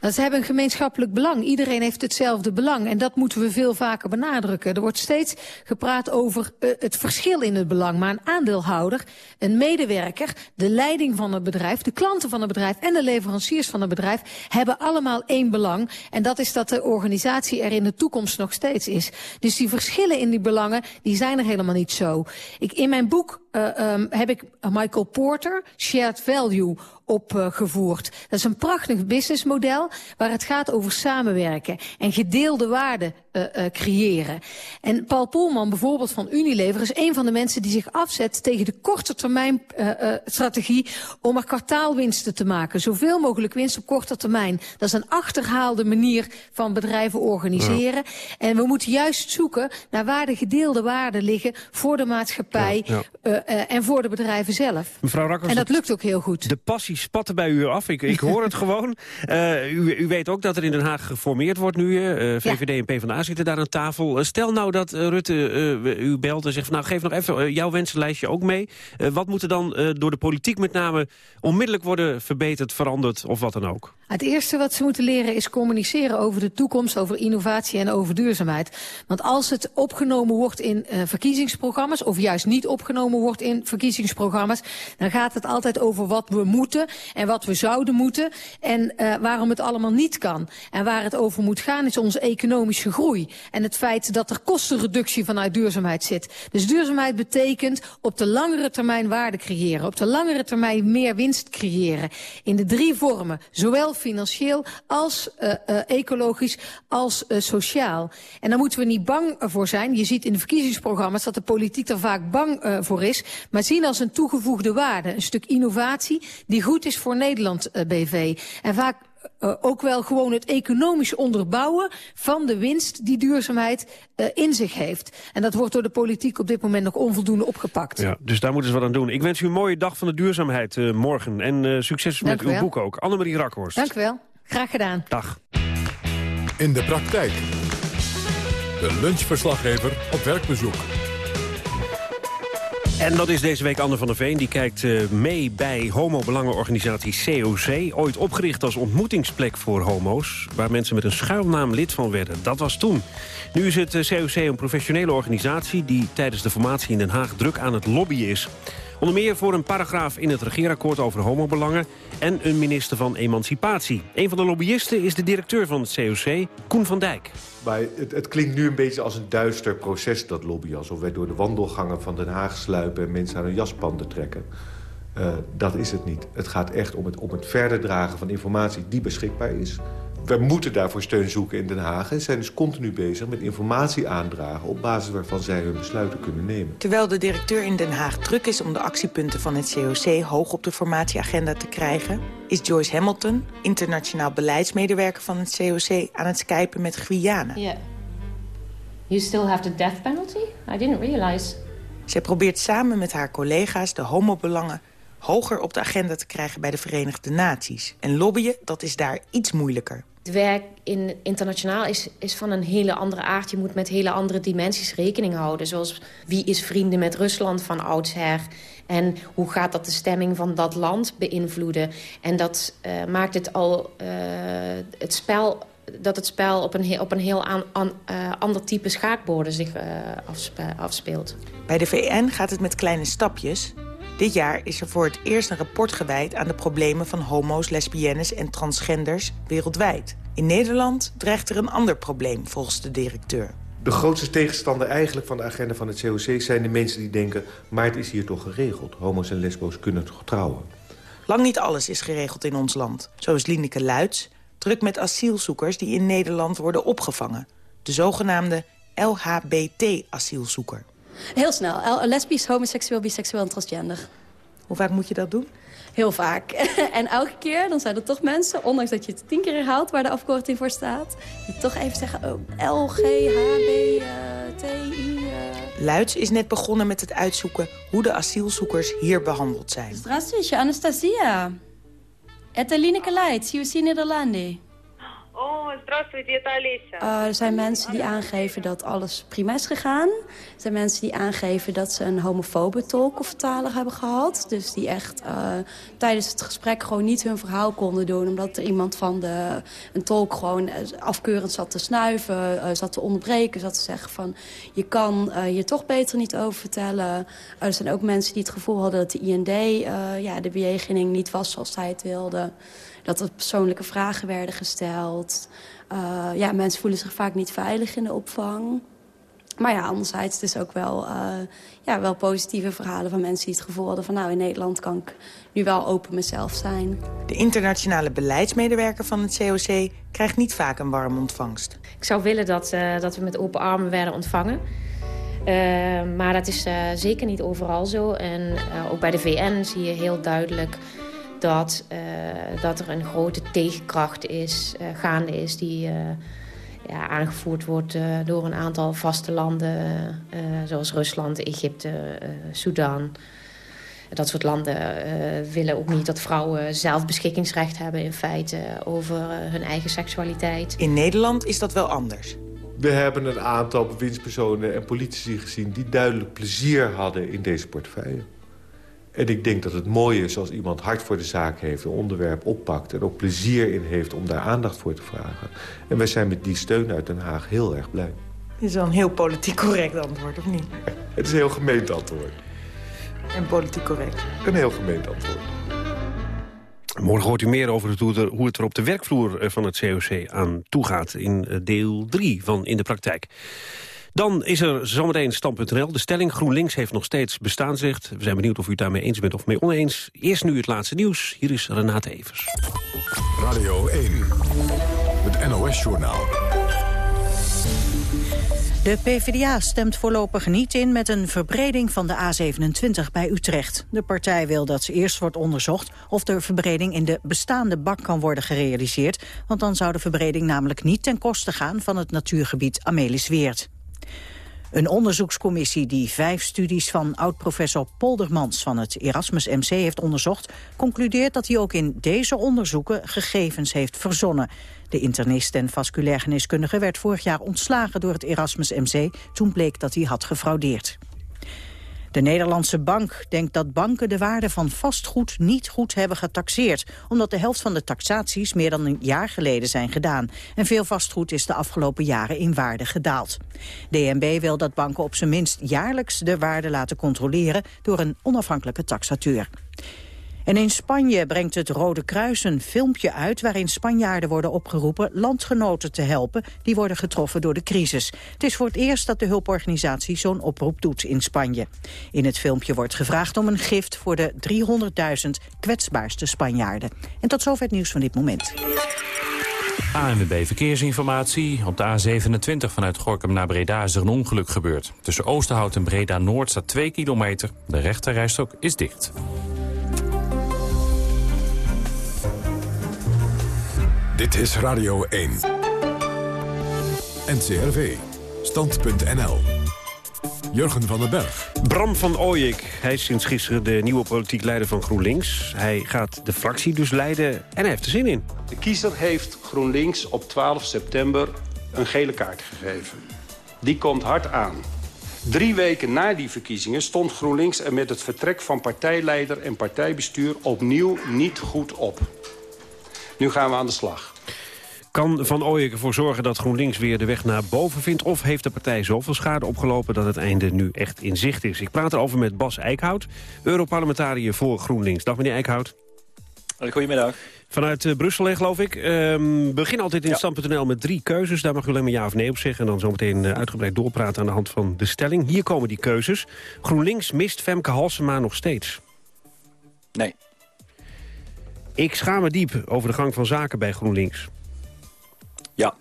Dat ze hebben een gemeenschappelijk belang. Iedereen heeft hetzelfde belang. En dat moeten we veel vaker benadrukken. Er wordt steeds gepraat over uh, het verschil in het belang. Maar een aandeelhouder, een medewerker, de leiding van het bedrijf... de klanten van het bedrijf en de leveranciers van het bedrijf... hebben allemaal één belang. En dat is dat de organisatie er in de toekomst nog steeds is. Dus die verschillen in die belangen, die zijn er helemaal niet zo. Ik, in mijn boek uh, heb ik Michael Porter, Shared Value opgevoerd. Dat is een prachtig businessmodel waar het gaat over samenwerken en gedeelde waarden uh, uh, creëren. En Paul Polman bijvoorbeeld van Unilever is een van de mensen die zich afzet tegen de korte termijn strategie om er kwartaalwinsten te maken. Zoveel mogelijk winst op korte termijn. Dat is een achterhaalde manier van bedrijven organiseren. Ja. En we moeten juist zoeken naar waar de gedeelde waarden liggen voor de maatschappij ja, ja. En voor de bedrijven zelf. Mevrouw Rakkers, en dat lukt ook heel goed. De passie spatten bij u af. Ik, ik hoor het gewoon. U, u, weet ook dat er in Den Haag geformeerd wordt nu. VVD en PvdA zitten daar aan tafel. stel nou dat Rutte u belt en zegt... Van, nou, geef nog even jouw wensenlijstje ook mee. wat moet er dan door de politiek met name... onmiddellijk worden verbeterd, veranderd of wat dan ook? Het eerste wat ze moeten leren is communiceren over de toekomst... over innovatie en over duurzaamheid. Want als het opgenomen wordt in verkiezingsprogramma's... of juist niet opgenomen wordt in verkiezingsprogramma's... dan gaat het altijd over wat we moeten en wat we zouden moeten... en uh, waarom het allemaal niet kan. En waar het over moet gaan is onze economische groei. En het feit dat er kostenreductie vanuit duurzaamheid zit. Dus duurzaamheid betekent op de langere termijn waarde creëren. Op de langere termijn meer winst creëren. In de drie vormen. Zowel financieel als uh, uh, ecologisch als sociaal. En daar moeten we niet bang voor zijn. Je ziet in de verkiezingsprogramma's dat de politiek er vaak bang voor is. Maar zien als een toegevoegde waarde. Een stuk innovatie die goed is voor Nederland uh, BV. En vaak uh, ook wel gewoon het economisch onderbouwen van de winst die duurzaamheid uh, in zich heeft. En dat wordt door de politiek op dit moment nog onvoldoende opgepakt. Ja, dus daar moeten ze wat aan doen. Ik wens u een mooie dag van de duurzaamheid uh, morgen. En succes Dank met uw wel. boek ook. Annemarie Rakhorst. Dank u wel. Graag gedaan. Dag. In de praktijk. De lunchverslaggever op werkbezoek. En dat is deze week Anne van der Veen. Die kijkt uh, mee bij homo-belangenorganisatie COC. Ooit opgericht als ontmoetingsplek voor homo's... waar mensen met een schuilnaam lid van werden. Dat was toen. Nu is het COC een professionele organisatie... die tijdens de formatie in Den Haag druk aan het lobbyen is. Onder meer voor een paragraaf in het regeerakkoord over homobelangen... en een minister van Emancipatie. Een van de lobbyisten is de directeur van het COC, Koen van Dijk. Maar het, klinkt nu een beetje als een duister proces, dat lobby. Alsof wij door de wandelgangen van Den Haag sluipen... en mensen aan hun jaspanden trekken. Uh, dat is het niet. Het gaat echt om het, om het verder dragen van informatie die beschikbaar is. Wij moeten daarvoor steun zoeken in Den Haag... en zijn dus continu bezig met informatie aandragen... op basis waarvan zij hun besluiten kunnen nemen. Terwijl de directeur in Den Haag druk is om de actiepunten van het COC... hoog op de formatieagenda te krijgen... is Joyce Hamilton, internationaal beleidsmedewerker van het COC... aan het skypen met Guyana. Yeah. You still have the death penalty? I didn't realize. Zij probeert samen met haar collega's de homobelangen hoger op de agenda te krijgen bij de Verenigde Naties. En lobbyen, dat is daar iets moeilijker. Het werk in, internationaal is, is van een hele andere aard. Je moet met hele andere dimensies rekening houden. Zoals wie is vrienden met Rusland van oudsher... en hoe gaat dat de stemming van dat land beïnvloeden. En dat uh, maakt het al uh, het spel dat het spel op een, op een heel aan, aan, uh, ander type schaakborden zich afspe afspeelt. Bij de VN gaat het met kleine stapjes. Dit jaar is er voor het eerst een rapport gewijd aan de problemen van homo's, lesbiennes en transgenders wereldwijd. In Nederland dreigt er een ander probleem, volgens de directeur. De grootste tegenstander eigenlijk van de agenda van het COC zijn de mensen die denken... maar het is hier toch geregeld. Homo's en lesbo's kunnen toch trouwen. Lang niet alles is geregeld in ons land. Zo is Lineke Luits, druk met asielzoekers die in Nederland worden opgevangen. De zogenaamde LHBT-asielzoeker. Heel snel. Lesbisch, homoseksueel, biseksueel en transgender. Hoe vaak moet je dat doen? Heel vaak. en elke keer dan zijn er toch mensen, ondanks dat je het tien keer herhaalt... waar de afkorting voor staat, die toch even zeggen... Oh, L, G, H, B, uh, T, I... Uh... Luits is net begonnen met het uitzoeken hoe de asielzoekers hier behandeld zijn. Здравствуйте, Anastasia. Это Lineke Leitz, UC Nederlandi. Oh, здравствуйте, это Олеся. Uh, er zijn mensen die aangeven dat alles prima is gegaan. Er zijn mensen die aangeven dat ze een homofobe tolk of vertaler hebben gehad. Dus die echt uh, tijdens het gesprek gewoon niet hun verhaal konden doen. Omdat er iemand van de, een tolk gewoon afkeurend zat te snuiven, uh, zat te onderbreken. Zat te zeggen van, je kan je toch beter niet over vertellen. er zijn ook mensen die het gevoel hadden dat de IND ja, de bejegening niet was zoals zij het wilden dat er persoonlijke vragen werden gesteld. Uh, ja, mensen voelen zich vaak niet veilig in de opvang. Maar ja, anderzijds het is ook wel, uh, ja, wel positieve verhalen van mensen die het gevoel hadden van... nou, in Nederland kan ik nu wel open mezelf zijn. De internationale beleidsmedewerker van het COC krijgt niet vaak een warm ontvangst. Ik zou willen dat, uh, dat we met open armen werden ontvangen. Uh, maar dat is zeker niet overal zo. En ook bij de VN zie je heel duidelijk dat, uh, dat er een grote tegenkracht is, uh, gaande is... die uh, ja, aangevoerd wordt door een aantal vaste landen... zoals Rusland, Egypte, Sudan. Dat soort landen willen ook niet dat vrouwen zelf beschikkingsrecht hebben... in feite over hun eigen seksualiteit. In Nederland is dat wel anders. We hebben een aantal bewindspersonen en politici gezien... die duidelijk plezier hadden in deze portefeuille. En ik denk dat het mooi is als iemand hart voor de zaak heeft... een onderwerp oppakt en ook plezier in heeft om daar aandacht voor te vragen. En wij zijn met die steun uit Den Haag heel erg blij. Dit is wel een heel politiek correct antwoord, of niet? Het is een heel gemeend antwoord. En politiek correct. Een heel gemeend antwoord. Morgen hoort u meer over het, hoe het er op de werkvloer van het COC aan toe gaat... in deel 3 van In de Praktijk. Dan is er zometeen stand.nl. De stelling GroenLinks heeft nog steeds bestaansrecht. We zijn benieuwd of u het daarmee eens bent of mee oneens. Eerst nu het laatste nieuws. Hier is Renate Evers. Radio 1, het NOS-journaal. De PvdA stemt voorlopig niet in met een verbreding van de A27 bij Utrecht. De partij wil dat ze eerst wordt onderzocht of de verbreding in de bestaande bak kan worden gerealiseerd. Want dan zou de verbreding namelijk niet ten koste gaan van het natuurgebied Amelisweert. Een onderzoekscommissie die vijf studies van oud-professor Poldermans van het Erasmus MC heeft onderzocht, concludeert dat hij ook in deze onderzoeken gegevens heeft verzonnen. De internist en vasculair geneeskundige werd vorig jaar ontslagen door het Erasmus MC. Toen bleek dat hij had gefraudeerd. De Nederlandse bank denkt dat banken de waarde van vastgoed niet goed hebben getaxeerd, omdat de helft van de taxaties meer dan een jaar geleden zijn gedaan. En veel vastgoed is de afgelopen jaren in waarde gedaald. DNB wil dat banken op zijn minst jaarlijks de waarde laten controleren door een onafhankelijke taxateur. En in Spanje brengt het Rode Kruis een filmpje uit... waarin Spanjaarden worden opgeroepen landgenoten te helpen... die worden getroffen door de crisis. Het is voor het eerst dat de hulporganisatie zo'n oproep doet in Spanje. In het filmpje wordt gevraagd om een gift... voor de 300.000 kwetsbaarste Spanjaarden. En tot zover het nieuws van dit moment. ANWB Verkeersinformatie. Op de A27 vanuit Gorkum naar Breda is er een ongeluk gebeurd. Tussen Oosterhout en Breda-Noord staat 2 kilometer. De rechterrijstok is dicht. Dit is Radio 1. NCRV. Stand.nl. Jurgen van den Berg. Bram van Ooyek, hij is sinds gisteren de nieuwe politiek leider van GroenLinks. Hij gaat de fractie dus leiden en hij heeft er zin in. De kiezer heeft GroenLinks op 12 september een gele kaart gegeven. Die komt hard aan. Drie weken na die verkiezingen stond GroenLinks er met het vertrek van partijleider en partijbestuur opnieuw niet goed op. Nu gaan we aan de slag. Kan Van Ooyek ervoor zorgen dat GroenLinks weer de weg naar boven vindt... of heeft de partij zoveel schade opgelopen dat het einde nu echt in zicht is? Ik praat erover met Bas Eickhout, Europarlementariër voor GroenLinks. Dag meneer Eickhout. Goedemiddag. Vanuit uh, Brussel, hè, geloof ik. Um, begin altijd in ja. stand.nl met drie keuzes. Daar mag u alleen maar ja of nee op zeggen. En dan zometeen uh, uitgebreid doorpraten aan de hand van de stelling. Hier komen die keuzes. GroenLinks mist Femke Halsema nog steeds. Ik schaam me diep over de gang van zaken bij GroenLinks. Ja.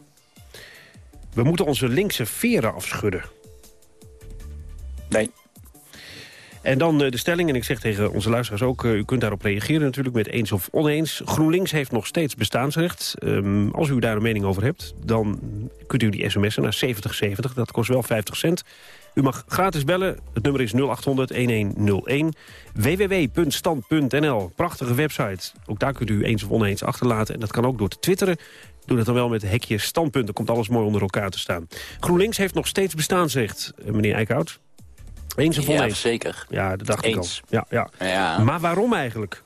We moeten onze linkse veren afschudden. Nee. En dan uh, de stelling, en ik zeg tegen onze luisteraars ook... Uh, u kunt daarop reageren natuurlijk met eens of oneens. GroenLinks heeft nog steeds bestaansrecht. Um, als u daar een mening over hebt, dan kunt u die sms'en naar 7070. Dat kost wel 50 cent. U mag gratis bellen. Het nummer is 0800-1101. www.stand.nl. Prachtige website. Ook daar kunt u eens of oneens achterlaten. En dat kan ook door te twitteren. Doe dat dan wel met hekje standpunt. Dan komt alles mooi onder elkaar te staan. GroenLinks heeft nog steeds bestaansrecht, meneer Eickhout. Eens of oneens? Ja, zeker. Ja, dat dacht Eens. ik al. Ja, ja. Ja. Maar waarom eigenlijk?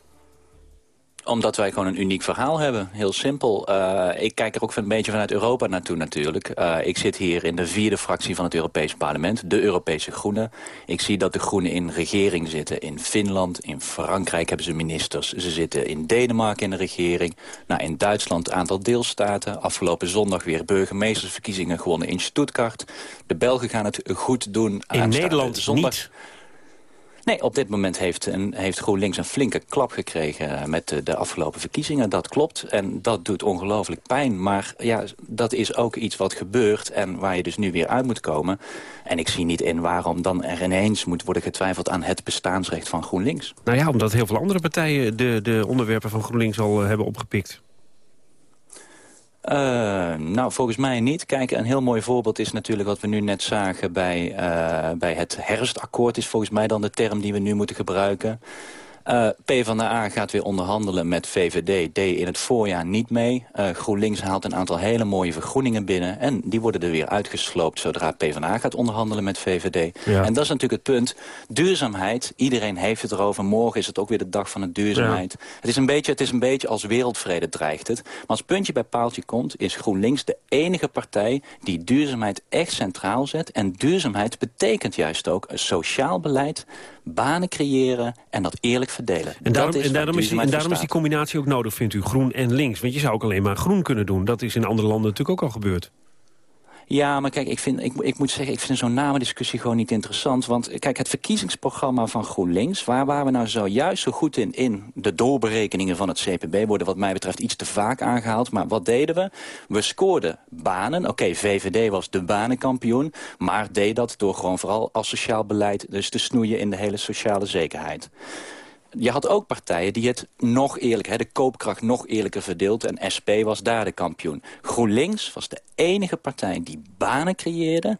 Omdat wij gewoon een uniek verhaal hebben. Heel simpel. Uh, ik kijk er ook een beetje vanuit Europa naartoe natuurlijk. Uh, ik zit hier in de vierde fractie van het Europese parlement. De Europese Groenen. Ik zie dat de Groenen in regering zitten. In Finland, in Frankrijk hebben ze ministers. Ze zitten in Denemarken in de regering. Nou, in Duitsland een aantal deelstaten. Afgelopen zondag weer burgemeestersverkiezingen gewonnen in Stuttgart. De Belgen gaan het goed doen. In Nederland zondag. niet. Nee, op dit moment heeft, heeft GroenLinks een flinke klap gekregen met de, de, afgelopen verkiezingen. Dat klopt en dat doet ongelooflijk pijn. Maar ja, dat is ook iets wat gebeurt en waar je dus nu weer uit moet komen. En ik zie niet in waarom dan er ineens moet worden getwijfeld aan het bestaansrecht van GroenLinks. Nou ja, omdat heel veel andere partijen de, de onderwerpen van GroenLinks al uh, hebben opgepikt. Uh, nou, volgens mij niet. Kijk, een heel mooi voorbeeld is natuurlijk wat we nu net zagen bij, uh, bij het herfstakkoord... is volgens mij dan de term die we nu moeten gebruiken. Uh, PvdA gaat weer onderhandelen met VVD. Deed in het voorjaar niet mee. Uh, GroenLinks haalt een aantal hele mooie vergroeningen binnen. En die worden er weer uitgesloopt zodra PvdA gaat onderhandelen met VVD. Ja. En dat is natuurlijk het punt. Duurzaamheid, iedereen heeft het erover. Morgen is het ook weer de dag van de duurzaamheid. Ja. Het, is een beetje, het is een beetje als wereldvrede dreigt het. Maar als puntje bij paaltje komt, is GroenLinks de enige partij... die duurzaamheid echt centraal zet. En duurzaamheid betekent juist ook een sociaal beleid banen creëren en dat eerlijk verdelen. En daarom, is, en daarom, is, die, en daarom is die combinatie ook nodig, vindt u, groen en links. Want je zou ook alleen maar groen kunnen doen. Dat is in andere landen natuurlijk ook al gebeurd. Ja, maar kijk, ik, vind, ik, ik moet zeggen, ik vind zo'n namendiscussie gewoon niet interessant. Want kijk, het verkiezingsprogramma van GroenLinks... waar waren we nou zojuist zo goed in? In de doorberekeningen van het CPB worden wat mij betreft iets te vaak aangehaald. Maar wat deden we? We scoorden banen. Oké, VVD was de banenkampioen. Maar deed dat door gewoon vooral asociaal beleid... dus te snoeien in de hele sociale zekerheid je had ook partijen die het nog eerlijker, de koopkracht nog eerlijker verdeeld. En SP was daar de kampioen. GroenLinks was de enige partij die banen creëerde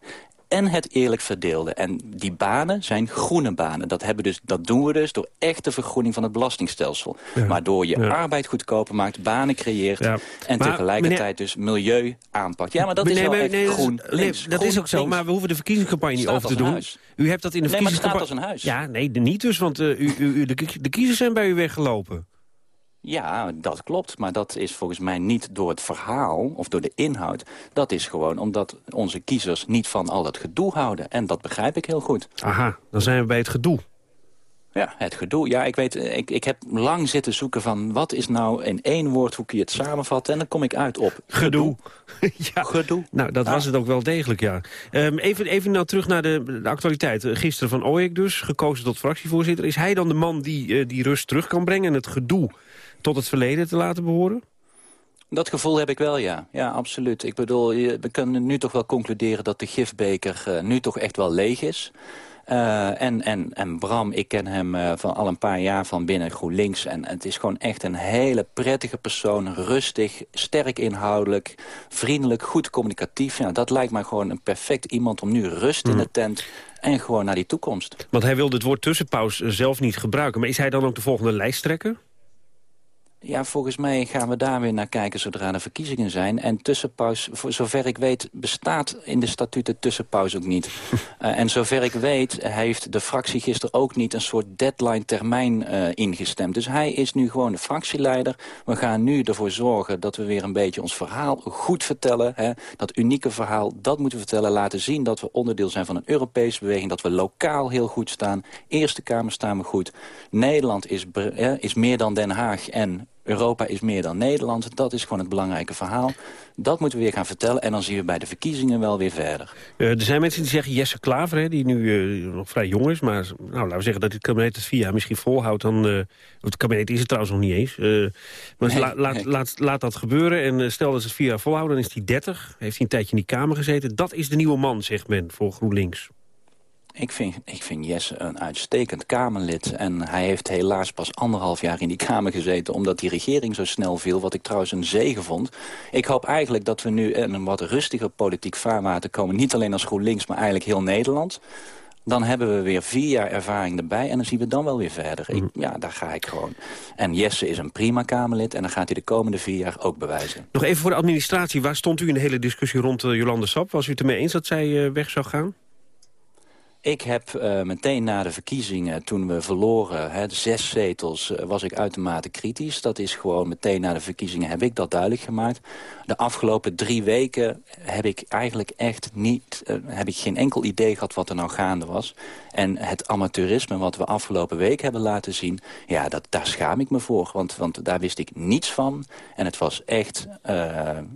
en het eerlijk verdeelde. En die banen zijn groene banen. Dat, hebben dus, dat doen we dus door echte vergroening van het belastingstelsel. Ja. Waardoor je ja. arbeid goedkoper maakt, banen creëert... Ja. en maar, tegelijkertijd meneer, dus milieu aanpakt. Ja, maar dat nee, is wel nee, echt nee, groen nee, links. Dat groen, is ook zo, links. maar we hoeven de verkiezingscampagne niet over te doen. huis. U hebt dat in de Nee, maar het staat als een huis. Ja, nee, niet dus, want uh, u, u, de, de kiezers zijn bij u weggelopen. Ja, dat klopt. Maar dat is volgens mij niet door het verhaal of door de inhoud. Dat is gewoon omdat onze kiezers niet van al dat gedoe houden. En dat begrijp ik heel goed. Aha, dan zijn we bij het gedoe. Ja, het gedoe. Ja, ik weet, ik, ik heb lang zitten zoeken van wat is nou in één woord hoe kun je het samenvatten. En dan kom ik uit op gedoe. ja. Gedoe. Nou, dat was het ook wel degelijk, ja. Um, even, even nou terug naar de, de actualiteit. Gisteren van Ooyek dus, gekozen tot fractievoorzitter. Is hij dan de man die uh, die rust terug kan brengen en het gedoe tot het verleden te laten behoren? Dat gevoel heb ik wel, ja. Ja, absoluut. Ik bedoel, we kunnen nu toch wel concluderen dat de gifbeker uh, nu toch echt wel leeg is. Uh, en, en, en Bram, ik ken hem uh, van al een paar jaar van binnen GroenLinks. En, het is gewoon echt een hele prettige persoon. Rustig, sterk inhoudelijk, vriendelijk, goed communicatief. Ja, dat lijkt mij gewoon een perfect iemand om nu rust in de tent en gewoon naar die toekomst. Want hij wilde het woord tussenpauze zelf niet gebruiken. Maar is hij dan ook de volgende lijsttrekker? Ja, volgens mij gaan we daar weer naar kijken zodra er verkiezingen zijn. En tussenpauze, voor zover ik weet, bestaat in de statuten tussenpauze ook niet. uh, en zover ik weet, heeft de fractie gisteren ook niet een soort deadline termijn uh, ingestemd. Dus hij is nu gewoon de fractieleider. We gaan nu ervoor zorgen dat we weer een beetje ons verhaal goed vertellen. Hè? Dat unieke verhaal, dat moeten we vertellen. Laten zien dat we onderdeel zijn van een Europese beweging. Dat we lokaal heel goed staan. Eerste Kamer staan we goed. Nederland is, is meer dan Den Haag en Europa is meer dan Nederland. Dat is gewoon het belangrijke verhaal. Dat moeten we weer gaan vertellen. En dan zien we bij de verkiezingen wel weer verder. Uh, er zijn mensen die zeggen, Jesse Klaver, hè, die nu uh, nog vrij jong is... maar nou, laten we zeggen dat het kabinet het vier jaar misschien volhoudt... dan, uh, het kabinet is het trouwens nog niet eens. maar nee, la, nee. laat, laat, laat, dat gebeuren. En stel dat ze het vier jaar volhouden, dan is hij 30. Heeft hij een tijdje in die Kamer gezeten. Dat is de nieuwe man, zegt men, voor GroenLinks. Ik vind, ik vind Jesse een uitstekend Kamerlid. En hij heeft helaas pas anderhalf jaar in die Kamer gezeten... omdat die regering zo snel viel, wat ik trouwens een zegen vond. Ik hoop eigenlijk dat we nu in een wat rustiger politiek vaarwater komen. Niet alleen als GroenLinks, maar eigenlijk heel Nederland. Dan hebben we weer vier jaar ervaring erbij en dan zien we dan wel weer verder. Ik, ja, daar ga ik gewoon. En Jesse is een prima Kamerlid en dan gaat hij de komende vier jaar ook bewijzen. Nog even voor de administratie. Waar stond u in de hele discussie rond uh, Jolande Sap? Was u het ermee eens dat zij uh, weg zou gaan? Ik heb uh, meteen na de verkiezingen, toen we verloren, hè, de zes zetels, uh, was ik uitermate kritisch. Dat is gewoon meteen na de verkiezingen heb ik dat duidelijk gemaakt. De afgelopen drie weken heb ik eigenlijk echt niet, uh, heb ik geen enkel idee gehad wat er nou gaande was. En het amateurisme wat we afgelopen week hebben laten zien, ja, dat, daar schaam ik me voor. Want, want daar wist ik niets van. En het was echt,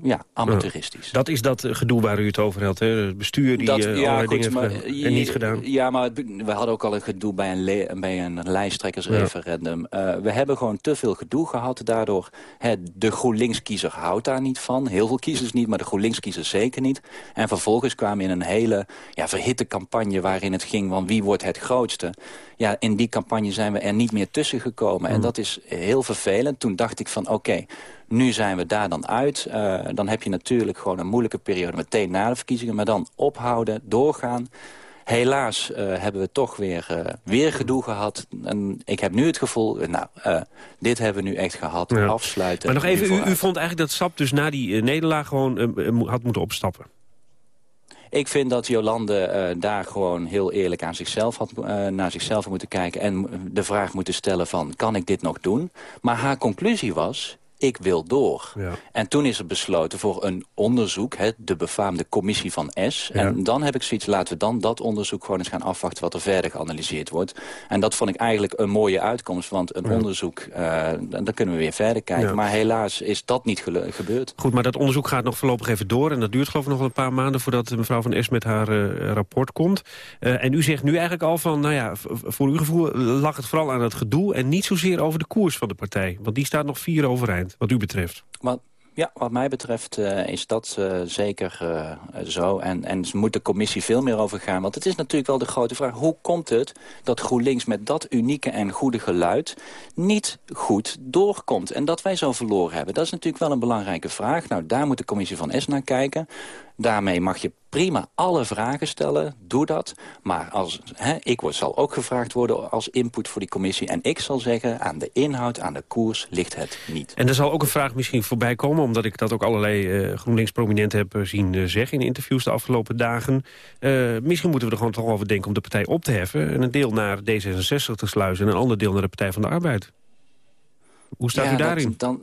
ja, amateuristisch. Dat is dat gedoe waar u het over had, hè? Het bestuur die dat, ja, allerlei goed, dingen maar, en niet gedaan. Ja, maar we hadden ook al een gedoe bij een, bij een lijsttrekkersreferendum. Ja. Uh, we hebben gewoon te veel gedoe gehad. Daardoor, hè, de GroenLinks-kiezer houdt daar niet van. Heel veel kiezers niet, maar de GroenLinks-kiezer zeker niet. En vervolgens kwamen we in een hele ja, verhitte campagne... waarin het ging van wie wordt het grootste. Ja, in die campagne zijn we er niet meer tussen gekomen. Mm. En dat is heel vervelend. Toen dacht ik van oké... Okay, nu zijn we daar dan uit. Uh, dan heb je natuurlijk gewoon een moeilijke periode meteen na de verkiezingen. Maar dan ophouden, doorgaan. Helaas uh, hebben we toch weer, uh, weer gedoe gehad. En ik heb nu het gevoel, nou, uh, dit hebben we nu echt gehad. Ja. Afsluiten. Maar nog even, u, u, vond eigenlijk dat Sap dus na die nederlaag gewoon had moeten opstappen? Ik vind dat Jolande uh, daar gewoon heel eerlijk aan zichzelf had, uh, naar zichzelf had moeten kijken... en de vraag moeten stellen van, kan ik dit nog doen? Maar haar conclusie was, ik wil door. Ja. En toen is er besloten voor een onderzoek, hè, de befaamde commissie van S. Ja. En dan heb ik zoiets, laten we dan dat onderzoek gewoon eens gaan afwachten... wat er verder geanalyseerd wordt. En dat vond ik eigenlijk een mooie uitkomst, want een ja. onderzoek... Uh, dan kunnen we weer verder kijken. Maar helaas is dat niet gebeurd. Goed, maar dat onderzoek gaat nog voorlopig even door... en dat duurt geloof ik nog een paar maanden voordat mevrouw van S met haar uh, rapport komt. Uh, en u zegt nu eigenlijk al van, nou ja, voor uw gevoel lag het vooral aan het gedoe... en niet zozeer over de koers van de partij, want die staat nog vier overeind wat u betreft? Ja, wat mij betreft uh, is dat uh, zeker uh, zo. En, en moet de commissie veel meer over gaan. Want het is natuurlijk wel de grote vraag. Hoe komt het dat GroenLinks met dat unieke en goede geluid... niet goed doorkomt? En dat wij zo verloren hebben. Dat is natuurlijk wel een belangrijke vraag. Nou, daar moet de commissie van S naar kijken. Daarmee mag je prima alle vragen stellen, doe dat. Maar als, hè, ik zal ook gevraagd worden als input voor die commissie. En ik zal zeggen, aan de inhoud, aan de koers ligt het niet. En er zal ook een vraag misschien voorbij komen... omdat ik dat ook allerlei uh, GroenLinks-prominenten heb zien uh, zeggen... in interviews de afgelopen dagen. Misschien moeten we er gewoon toch over denken om de partij op te heffen... en een deel naar D66 te sluizen... en een ander deel naar de Partij van de Arbeid. Hoe staat ja, u daarin? Dat, dan,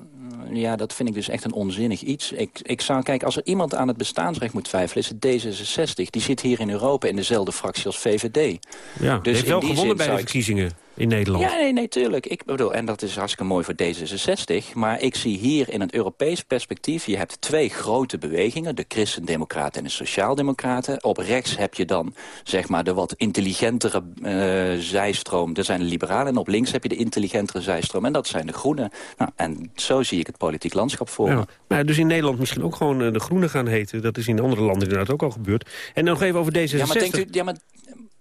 ja, dat vind ik dus echt een onzinnig iets. Ik, ik zou, kijk, als er iemand aan het bestaansrecht moet twijfelen... is het D66. Die zit hier in Europa in dezelfde fractie als VVD. Ja, dus heeft wel gewonnen bij de verkiezingen. In Nederland. Ja, nee, nee, tuurlijk. Ik bedoel, en dat is hartstikke mooi voor D66. Maar ik zie hier in een Europees perspectief... je hebt twee grote bewegingen, de christendemocraten en de sociaaldemocraten. Op rechts heb je dan, zeg maar, de wat intelligentere uh, zijstroom. Dat zijn de liberalen. En op links heb je de intelligentere zijstroom. En dat zijn de groenen. Nou, en zo zie ik het politiek landschap voor ja. Maar dus in Nederland misschien ook gewoon uh, de groenen gaan heten. Dat is in andere landen inderdaad ook al gebeurd. En nog even over D66. Ja, maar denkt u... Ja, maar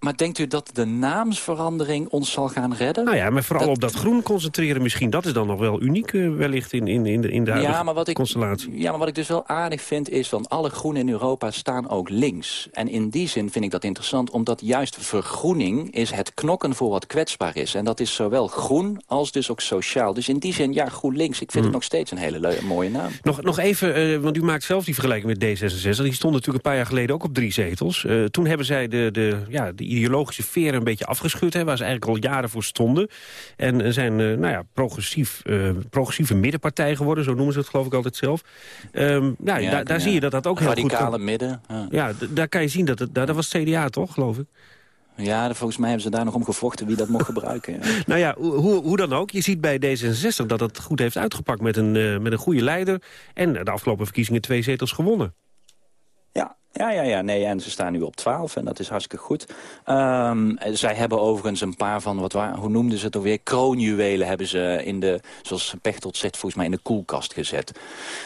maar denkt u dat de naamsverandering ons zal gaan redden? Nou ja, maar vooral op dat groen concentreren misschien. Dat is dan nog wel uniek uh, wellicht in, in, in de, in de ja, maar wat ik, constellatie. Ja, maar wat ik dus wel aardig vind is... van alle groenen in Europa staan ook links. En in die zin vind ik dat interessant... omdat juist vergroening is het knokken voor wat kwetsbaar is. En dat is zowel groen als dus ook sociaal. Dus in die zin, ja, GroenLinks. Ik vind het Hmm. nog steeds een hele mooie naam. Nog, nog even, uh, want u maakt zelf die vergelijking met D66. Die stond natuurlijk een paar jaar geleden ook op drie zetels. Uh, toen hebben zij de, de, ja, de ideologische veer een beetje afgeschud. Hè, waar ze eigenlijk al jaren voor stonden. En zijn uh, nou ja, progressief, uh, progressieve middenpartij geworden. Zo noemen ze het geloof ik altijd zelf. Um, ja, ja, da daar ja. zie je dat dat ook heel Radicale goed Radicale midden. Ja, ja daar kan je zien dat het... Daar, dat was CDA toch, geloof ik? Ja, volgens mij hebben ze daar nog om gevochten wie dat mocht gebruiken. Ja. nou ja, hoe, hoe dan ook. Je ziet bij D66 dat het goed heeft uitgepakt met een, uh, met een goede leider. En de afgelopen verkiezingen twee zetels gewonnen. Ja, ja, ja, nee, en ze staan nu op 12 en dat is hartstikke goed. Um, zij hebben overigens een paar van, wat hoe noemden ze het alweer? Kroonjuwelen hebben ze in de, zoals Pechtold zegt, volgens mij in de koelkast gezet.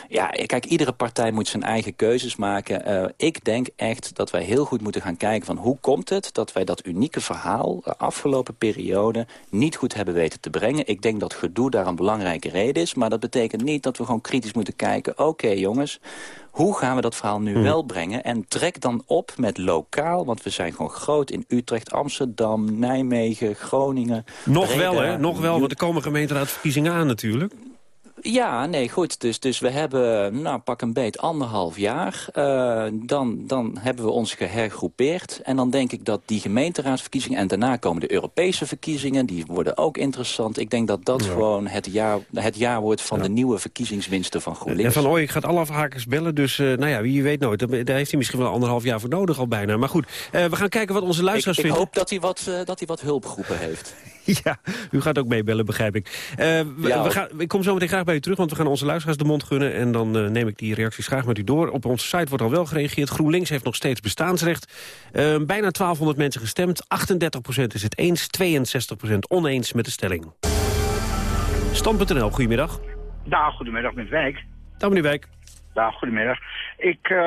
Ja, kijk, iedere partij moet zijn eigen keuzes maken. Uh, ik denk echt dat wij heel goed moeten gaan kijken van hoe komt het dat wij dat unieke verhaal de afgelopen periode niet goed hebben weten te brengen. Ik denk dat gedoe daar een belangrijke reden is, maar dat betekent niet dat we gewoon kritisch moeten kijken. Oké jongens, hoe gaan we dat verhaal nu hmm. wel brengen? En trek dan op met lokaal, want we zijn gewoon groot in Utrecht, Amsterdam, Nijmegen, Groningen. Nog Breda, wel, hè? Nog wel, want er komen gemeenteraadsverkiezingen aan natuurlijk. Ja, nee, goed. Dus, dus we hebben, nou, pak een beet, anderhalf jaar. Uh, dan, dan hebben we ons gehergroepeerd. En dan denk ik dat die gemeenteraadsverkiezingen... en daarna komen de Europese verkiezingen, die worden ook interessant. Ik denk dat dat ja. gewoon het jaar, het jaar wordt van ja. de nieuwe verkiezingswinsten van GroenLinks. En Van Ooy gaat alle afhakers bellen, dus uh, nou ja, wie weet nooit. Daar heeft hij misschien wel anderhalf jaar voor nodig al bijna. Maar goed, uh, we gaan kijken wat onze luisteraars ik, ik vinden. Ik hoop dat hij, wat, dat hij wat hulpgroepen heeft. Ja, u gaat ook meebellen, begrijp ik. Uh, we, ja, we gaan, ik kom zo meteen graag bij u terug, want we gaan onze luisteraars de mond gunnen. En dan uh, neem ik die reacties graag met u door. Op onze site wordt al wel gereageerd. GroenLinks heeft nog steeds bestaansrecht. Uh, bijna 1200 mensen gestemd. 38% is het eens, 62% oneens met de stelling. Stand.nl, goedemiddag. Dag, goedemiddag met Wijk. Dag meneer Wijk. Dag, goedemiddag. Ik, uh,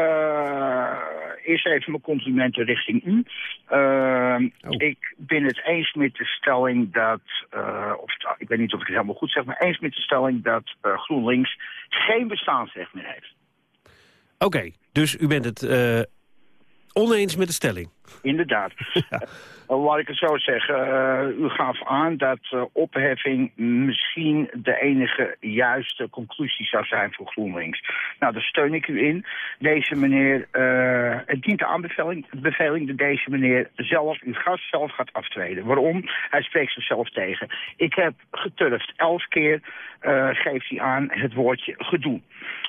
eerst even mijn complimenten richting u. Uh, oh. Ik ben het eens met de stelling dat, uh, of ik weet niet of ik het helemaal goed zeg, maar eens met de stelling dat uh, GroenLinks geen bestaansrecht meer heeft. Oké, okay, dus u bent het uh, oneens met de stelling? Inderdaad. ja. Laat ik het zo zeggen, uh, u gaf aan dat uh, opheffing misschien de enige juiste conclusie zou zijn voor GroenLinks. Nou, daar steun ik u in. Deze meneer, het dient de aanbeveling beveling dat deze meneer zelf, uw gast zelf gaat aftreden. Waarom? Hij spreekt zichzelf tegen. Ik heb geturfd, elf keer geeft hij aan het woordje gedoe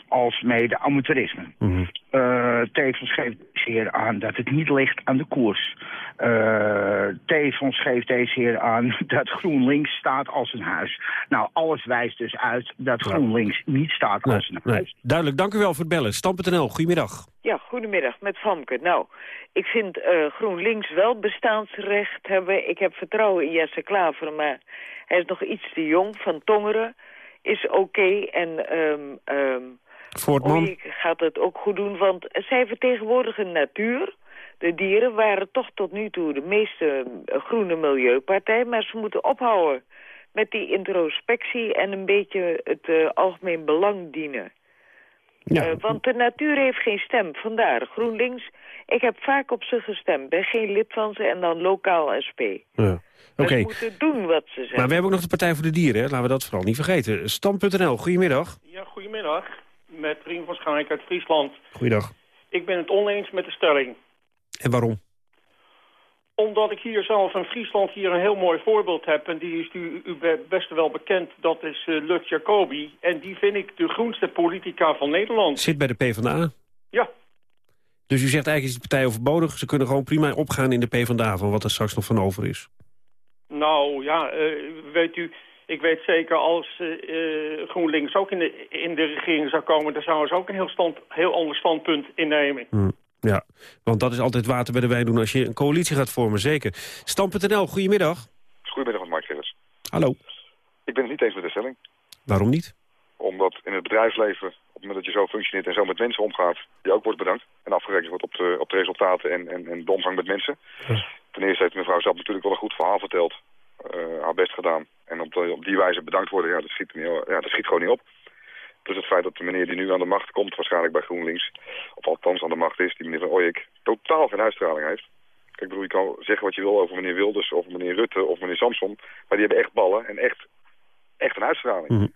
als mede amateurisme. Mm -hmm. tevens geeft heer aan dat het niet ligt aan de koers. Uh, tevens geeft deze heer aan dat GroenLinks staat als een huis. Nou, alles wijst dus uit dat GroenLinks niet staat als een huis. Nee. Duidelijk, dank u wel voor het bellen. Stam.nl, goedemiddag. Ja, goedemiddag, met Famke. Nou, ik vind uh, GroenLinks wel bestaansrecht hebben. Ik heb vertrouwen in Jesse Klaver, maar hij is nog iets te jong. Van Tongeren is oké okay. en... Um, um, Voortman gaat het ook goed doen, want zij vertegenwoordigen natuur. De dieren waren toch tot nu toe de meeste groene milieupartij, maar ze moeten ophouden met die introspectie en een beetje het uh, algemeen belang dienen. Ja. Uh, want de natuur heeft geen stem, vandaar GroenLinks. Ik heb vaak op ze gestemd, ben geen lid van ze en dan lokaal SP. Ja. Okay. Ze moeten doen wat ze zeggen. Maar we hebben ook nog de Partij voor de Dieren, hè? laten we dat vooral niet vergeten. Stam.nl, goedemiddag. Ja, goedemiddag. Met Rien van Schaik uit Friesland. Goeiedag. Ik ben het oneens met de stelling. En waarom? Omdat ik hier zelf in Friesland hier een heel mooi voorbeeld heb. En die is u, u best wel bekend. Dat is uh, Lut Jacobi. En die vind ik de groenste politica van Nederland. Zit bij de PvdA? Ja. Dus u zegt eigenlijk is die partij overbodig. Ze kunnen gewoon prima opgaan in de PvdA van wat er straks nog van over is. Nou ja, eh, weet u, ik weet zeker als uh, GroenLinks ook in de, in de regering zou komen... dan zouden ze ook een heel, stand, heel ander standpunt innemen. Hmm. Ja, want dat is altijd water bij de wijn doen als je een coalitie gaat vormen, zeker. Stam.nl, goedemiddag. Goedemiddag, Mark Gerrits. Hallo. Ik ben het niet eens met de stelling. Waarom niet? Omdat in het bedrijfsleven, op het moment dat je zo functioneert en zo met mensen omgaat, je ook wordt bedankt. En afgerekend wordt op de, op de resultaten en, en, en de omgang met mensen. Ten eerste heeft mevrouw Zap natuurlijk wel een goed verhaal verteld. Uh, haar best gedaan. En op, de, op die wijze bedankt worden, ja dat, schiet niet, ja, dat schiet gewoon niet op. Dus het feit dat de meneer die nu aan de macht komt, waarschijnlijk bij GroenLinks, of althans aan de macht is, die meneer Van Ooyek, totaal geen uitstraling heeft. Kijk, ik bedoel, je kan zeggen wat je wil over meneer Wilders of meneer Rutte of meneer Samson, maar die hebben echt ballen en echt, echt een uitstraling. Mhm.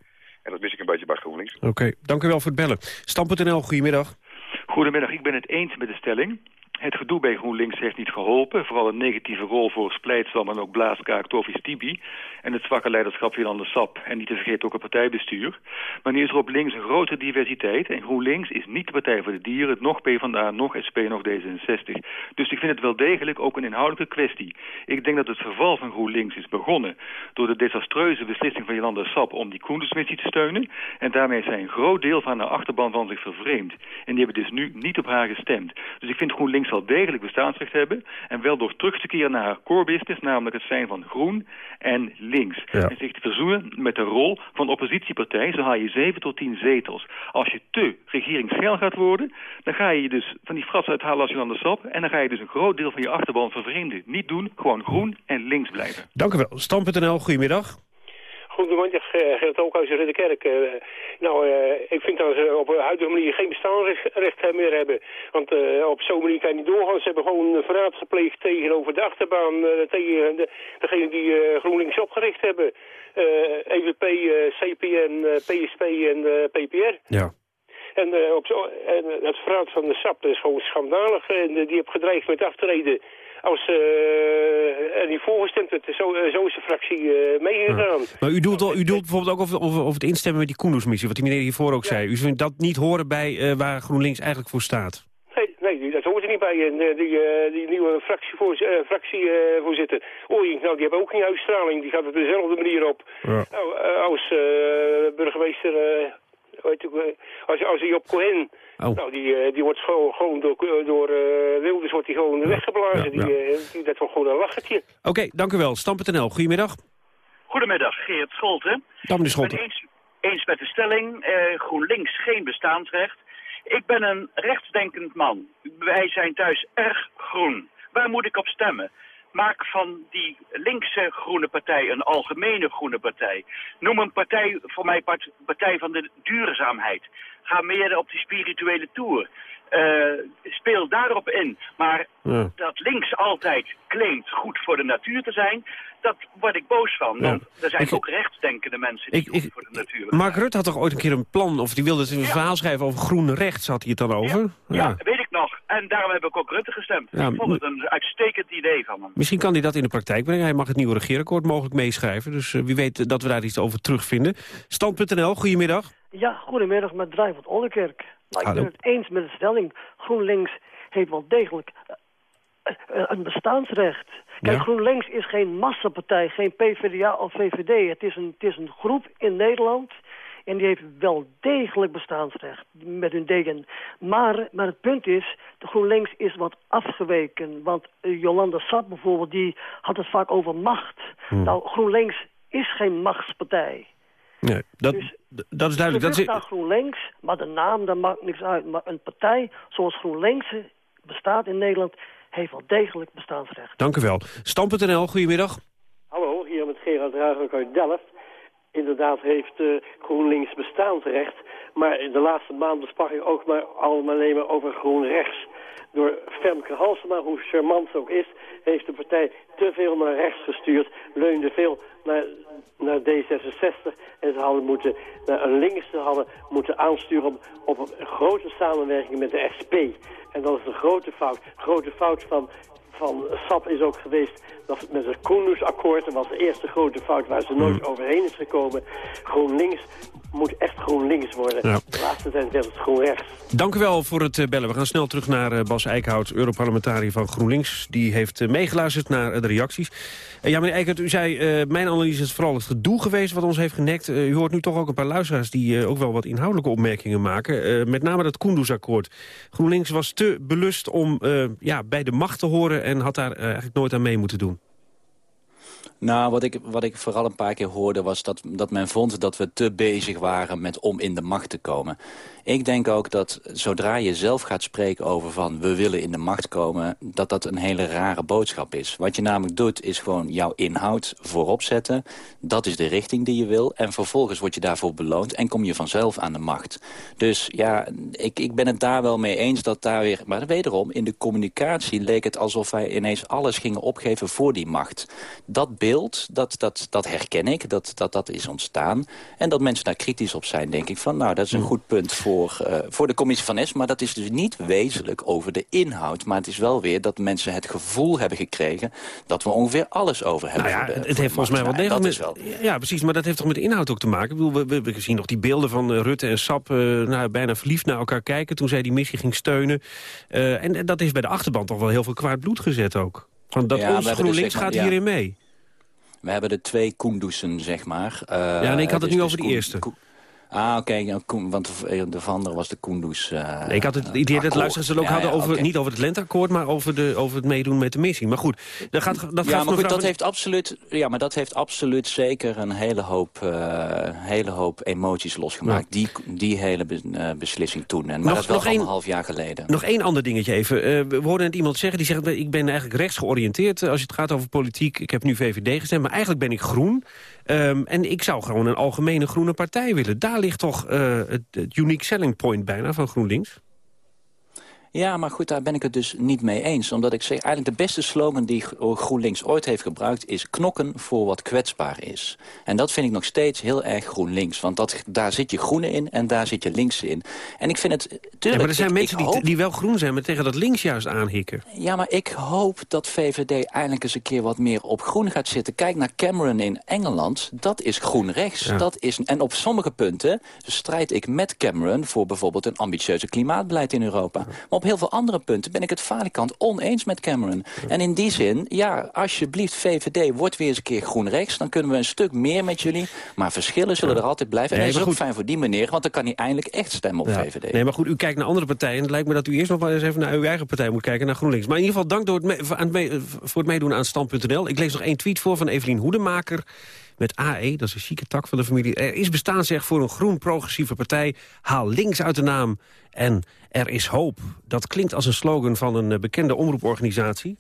En dat mis ik een beetje bij GroenLinks. Oké, dank u wel voor het bellen. Stam.nl, goedemiddag. Goedemiddag, ik ben het eens met de stelling. Het gedoe bij GroenLinks heeft niet geholpen. Vooral een negatieve rol voor Splijtsam en ook Blaaskaak, Tovis Tibi. En het zwakke leiderschap van de SAP. En niet te vergeten ook het partijbestuur. Maar nu is er op links een grote diversiteit. En GroenLinks is niet de Partij voor de Dieren. Nog PvdA, nog SP, nog D66. Dus ik vind het wel degelijk ook een inhoudelijke kwestie. Ik denk dat het verval van GroenLinks is begonnen... door de desastreuze beslissing van Jolanda Sap om die Koendersmissie te steunen. En daarmee zijn een groot deel van de achterban van zich vervreemd. En die hebben dus nu niet op haar gestemd. Dus ik vind GroenLinks zal degelijk bestaansrecht hebben... en wel door terug te keren naar haar core business... namelijk het zijn van groen en links. En zich te verzoenen met de rol van oppositiepartij... zo haal je 7 tot 10 zetels. Als je te regeringsgeil gaat worden... dan ga je dus van die frats uithalen als je aan de sap... en dan ga je dus een groot deel van je achterban vervreemden. Niet doen, gewoon groen en links blijven. Dank u wel. Stam.nl, goedemiddag. Goedemiddag, Gerrit Ookhuis in Ridderkerk. Uh, nou, uh, ik vind dat ze op een huidige manier geen bestaansrecht meer hebben. Want op zo'n manier kan je niet doorgaan. Ze hebben gewoon verraad gepleegd tegenover de achterbaan. tegen de, degene die GroenLinks opgericht hebben. EVP, CPN, PSP en PPR. Ja. En, op zo, en het verraad van de SAP is gewoon schandalig. En die heeft gedreigd met aftreden als uh, er niet voorgestemd werd. Zo, uh, zo is de fractie uh, meegegaan. Maar u doelt, u doelt bijvoorbeeld ook over, over, over het instemmen met die Koendersmissie, wat die meneer hiervoor ook zei. U vindt dat niet horen bij waar GroenLinks eigenlijk voor staat? Nee, nee, dat hoort er niet bij. En die, die nieuwe fractievoorzitter, fractievoorzitter Oorink, nou, die hebben ook geen uitstraling. Die gaat op dezelfde manier op. Ja. Nou, als burgemeester, weet ik, als, als hij op Cohen Oh. Nou, die, eh, die wordt gewoon, gewoon door, door uh, Wilders wordt die gewoon weggeblazen. Ja, die, uh, die, dat wordt gewoon een lachertje. Oké, okay, dank u wel. Stam.nl, goedemiddag. Goedemiddag, Geert Scholten. Dag meneer Scholten. Ik ben eens, eens met de stelling, uh, GroenLinks geen bestaansrecht. Ik ben een rechtsdenkend man. Wij zijn thuis erg groen. Waar moet ik op stemmen? Maak van die linkse groene partij een algemene groene partij. Noem een partij voor mij partij van de duurzaamheid. Ga meer op die spirituele tour. Uh, speel daarop in. Maar dat links altijd claimt goed voor de natuur te zijn... dat word ik boos van. Want er zijn ook rechtsdenkende mensen die goed voor de natuur Mark Rutte had toch ooit een keer een plan... of die wilde een verhaal schrijven over groen rechts, had hij het dan over? Ja. weet ik nog. En daarom heb ik ook Rutte gestemd. ik vond het een uitstekend idee van hem. Misschien kan hij dat in de praktijk brengen. Hij mag het nieuwe regeerakkoord mogelijk meeschrijven. Dus uh, wie weet dat we daar iets over terugvinden. Stand.nl, goedemiddag. Ja, goedemiddag met Drijvend Ollekerk. Nou, ik ben het eens met de stelling. GroenLinks heeft wel degelijk uh, een bestaansrecht. Kijk, GroenLinks is geen massapartij, geen PvdA of VVD. Het is, een, het is een groep in Nederland en die heeft wel degelijk bestaansrecht met hun degen. Maar, maar het punt is, de GroenLinks is wat afgeweken. Want uh, Jolanda Sap bijvoorbeeld, die had het vaak over macht. Hmm. Nou, GroenLinks is geen machtspartij. Nee, dat, dus, dat is duidelijk. Dat is naar GroenLinks, maar de naam, daar maakt niks uit. Maar een partij zoals GroenLinks bestaat in Nederland... heeft wel degelijk bestaansrecht. Dank u wel. Stam.nl, goedemiddag. Hallo, hier met Gerard Ruigruk uit Delft. Inderdaad heeft uh, GroenLinks bestaansrecht. Maar in de laatste maanden sprak ik ook maar allemaal alleen maar over GroenRechts. Door Femke Halsema, hoe charmant ze ook is, heeft de partij te veel naar rechts gestuurd. Leunde veel naar, naar D66 en ze hadden moeten naar een linkse hadden moeten aansturen op, op een grote samenwerking met de SP. En dat is een grote fout. Grote fout van van SAP is ook geweest dat met het Koendersakkoord, dat was de eerste grote fout waar ze nooit hmm. overheen is gekomen. GroenLinks moet echt GroenLinks worden. De laatste tijd is het GroenRechts. Dank u wel voor het bellen. We gaan snel terug naar Bas Eickhout, Europarlementariër van GroenLinks. Die heeft meegeluisterd naar de reacties. ja, meneer Eickhout, u zei, mijn analyse is vooral het gedoe geweest wat ons heeft genekt. u hoort nu toch ook een paar luisteraars die ook wel wat inhoudelijke opmerkingen maken. met name dat Kunduz-akkoord. GroenLinks was te belust om ja, bij de macht te horen en had daar eigenlijk nooit aan mee moeten doen. Nou, wat ik, wat ik vooral een paar keer hoorde was dat, dat men vond dat we te bezig waren met om in de macht te komen. Ik denk ook dat zodra je zelf gaat spreken over van we willen in de macht komen, dat dat een hele rare boodschap is. Wat je namelijk doet is gewoon jouw inhoud voorop zetten. Dat is de richting die je wil. En vervolgens word je daarvoor beloond en kom je vanzelf aan de macht. Dus ja, ik, ik ben het daar wel mee eens dat daar weer... Maar wederom, in de communicatie leek het alsof wij ineens alles gingen opgeven voor die macht. Dat dat, dat, dat herken ik, dat, dat dat is ontstaan. En dat mensen daar kritisch op zijn, denk ik van... nou, dat is een goed punt voor, uh, voor de commissie van Es. Maar dat is dus niet wezenlijk over de inhoud. Maar het is wel weer dat mensen het gevoel hebben gekregen... dat we ongeveer alles over hebben. Nou ja, het heeft volgens mij wel degelijk met... Wel... Ja, precies, maar dat heeft toch met de inhoud ook te maken? Ik bedoel, we, we, zien nog die beelden van uh, Rutte en Sap... Uh, nou, bijna verliefd naar elkaar kijken toen zij die missie ging steunen. en dat heeft bij de achterban toch wel heel veel kwaad bloed gezet ook. Want dat ja, ons GroenLinks dus, gaat ja. hierin mee. We hebben de twee Koendussen, zeg maar. Uh, ja, en ik had het nu over de eerste. Ah, oké, want de Vander was de Kunduz. Uh, nee, ik had het idee dat luisteraars het ook hadden over, niet over het lenteakkoord, maar over, de, over het meedoen met de missie. Maar goed, dat gaat, dat ja, gaat maar goed, dat heeft absoluut, ja, maar dat heeft absoluut zeker een hele hoop, uh, hele hoop emoties losgemaakt. Die, die hele be, uh, beslissing toen. En, maar nog, dat is wel een half jaar geleden. Nog één ander dingetje even. we hoorden net iemand zeggen, die zegt, ik ben eigenlijk rechts georiënteerd als het gaat over politiek. Ik heb nu VVD gestemd, maar eigenlijk ben ik groen. Um, en ik zou gewoon een algemene groene partij willen. Daar ligt toch uh, het, het unique selling point bijna van GroenLinks? Ja, maar goed, daar ben ik het dus niet mee eens. Omdat ik zeg, eigenlijk de beste slogan die GroenLinks ooit heeft gebruikt... is knokken voor wat kwetsbaar is. En dat vind ik nog steeds heel erg GroenLinks. Want dat, daar zit je groene in en daar zit je links in. En ik vind het... Tuurlijk, ja, maar er zijn mensen die, die wel groen zijn... maar tegen dat links juist aanhikken. Ja, maar ik hoop dat VVD eindelijk eens een keer wat meer op groen gaat zitten. Kijk naar Cameron in Engeland. Dat is groen rechts. Dat is, en op sommige punten strijd ik met Cameron... voor bijvoorbeeld een ambitieuze klimaatbeleid in Europa. Maar op heel veel andere punten ben ik het valikant oneens met Cameron. En in die zin, ja, alsjeblieft VVD, wordt weer eens een keer groen-rechts. Dan kunnen we een stuk meer met jullie. Maar verschillen zullen er altijd blijven. En dat is ook fijn voor die meneer, want dan kan hij eindelijk echt stemmen op VVD. Nee, maar goed, u kijkt naar andere partijen. En het lijkt me dat u eerst nog wel eens even naar uw eigen partij moet kijken, naar GroenLinks. Maar in ieder geval dank door het voor het meedoen aan Stand.nl. Ik lees nog één tweet voor van Evelien Hoedemaker met AE, dat is een chique tak van de familie. Er is bestaansrecht voor een groen progressieve partij. Haal links uit de naam en er is hoop. Dat klinkt als een slogan van een eh, bekende omroeporganisatie.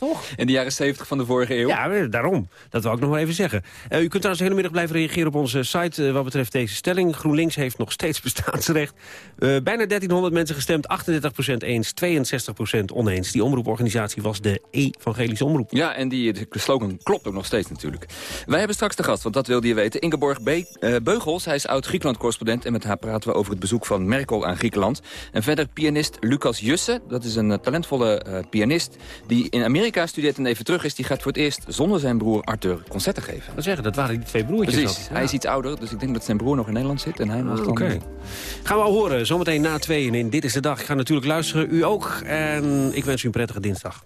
Toch? In de jaren 70 van de vorige eeuw. Ja, eh, daarom. Dat wil ik nog wel even zeggen. Uh, u kunt trouwens de hele middag blijven reageren op onze site... Uh, wat betreft deze stelling. GroenLinks heeft nog steeds bestaansrecht. Uh, bijna 1300 mensen gestemd, 38% eens, 62% oneens. Die omroeporganisatie was de Evangelische Omroep. Ja, en die de slogan klopt ook nog steeds natuurlijk. Wij hebben straks de gast, want dat wilde je weten. Ingeborg Be Beugels, hij is oud-Griekenland-correspondent... en met haar praten we over het bezoek van Merkel aan Griekenland. En verder pianist Lucas Jusse, dat is een talentvolle pianist... die in Amerika Amerika studeert en even terug is... die gaat voor het eerst zonder zijn broer Arthur concerten geven. Dat zeggen, dat waren die twee broertjes. Precies, hij is iets ouder, dus ik denk dat zijn broer nog in Nederland zit. En hij was Oké. Okay. Gaan we al horen, zometeen na tweeën in Dit is de Dag. Ik ga natuurlijk luisteren, u ook. En ik wens u een prettige dinsdag.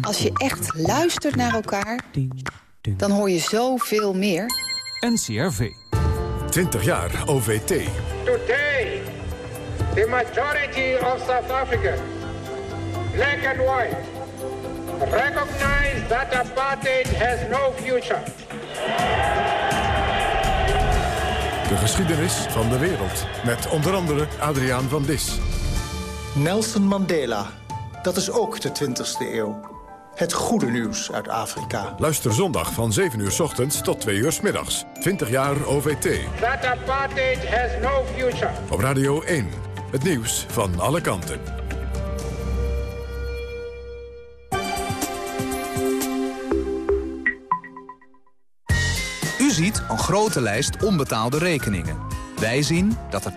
Als je echt luistert naar elkaar, dan hoor je zoveel meer. NCRV. 20 jaar OVT. Today the majority of South Africa, black and white, recognize that apartheid has no future. De geschiedenis van de wereld. Met onder andere Adriaan van Dis. Nelson Mandela. Dat is ook de 20e eeuw. Het goede nieuws uit Afrika. Luister zondag van 7 uur s ochtends tot 2 uur s middags. 20 jaar OVT. That apartheid has no future. Op Radio 1. Het nieuws van alle kanten. U ziet een grote lijst onbetaalde rekeningen. Wij zien dat er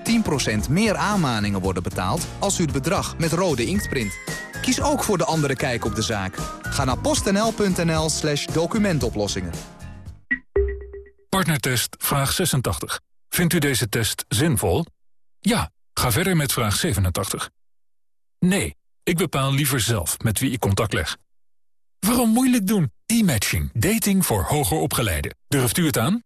10% meer aanmaningen worden betaald als u het bedrag met rode inkt print. Kies ook voor de andere kijk op de zaak. Ga naar postnl.nl slash documentoplossingen. Partnertest vraag 86. Vindt u deze test zinvol? Ja, ga verder met vraag 87. Nee, ik bepaal liever zelf met wie ik contact leg. Waarom moeilijk doen? E-matching. Dating voor hoger opgeleiden. Durft u het aan?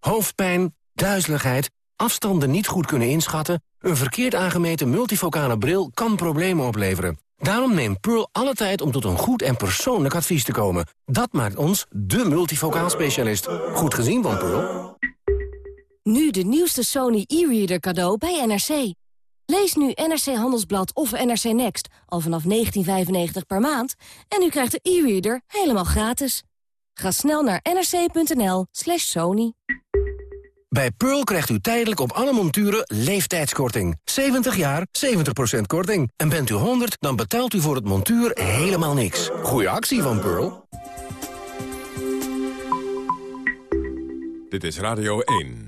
Hoofdpijn, duizeligheid, afstanden niet goed kunnen inschatten... een verkeerd aangemeten multifocale bril kan problemen opleveren. Daarom neemt Pearl alle tijd om tot een goed en persoonlijk advies te komen. Dat maakt ons de multifocaal specialist. Goed gezien van Pearl. Nu de nieuwste Sony e-reader cadeau bij NRC. Lees nu NRC Handelsblad of NRC Next al vanaf 19,95 per maand... en u krijgt de e-reader helemaal gratis. Ga snel naar nrc.nl slash sony. Bij Pearl krijgt u tijdelijk op alle monturen leeftijdskorting. 70 jaar, 70% korting. En bent u 100, dan betaalt u voor het montuur helemaal niks. Goeie actie van Pearl. Dit is Radio 1.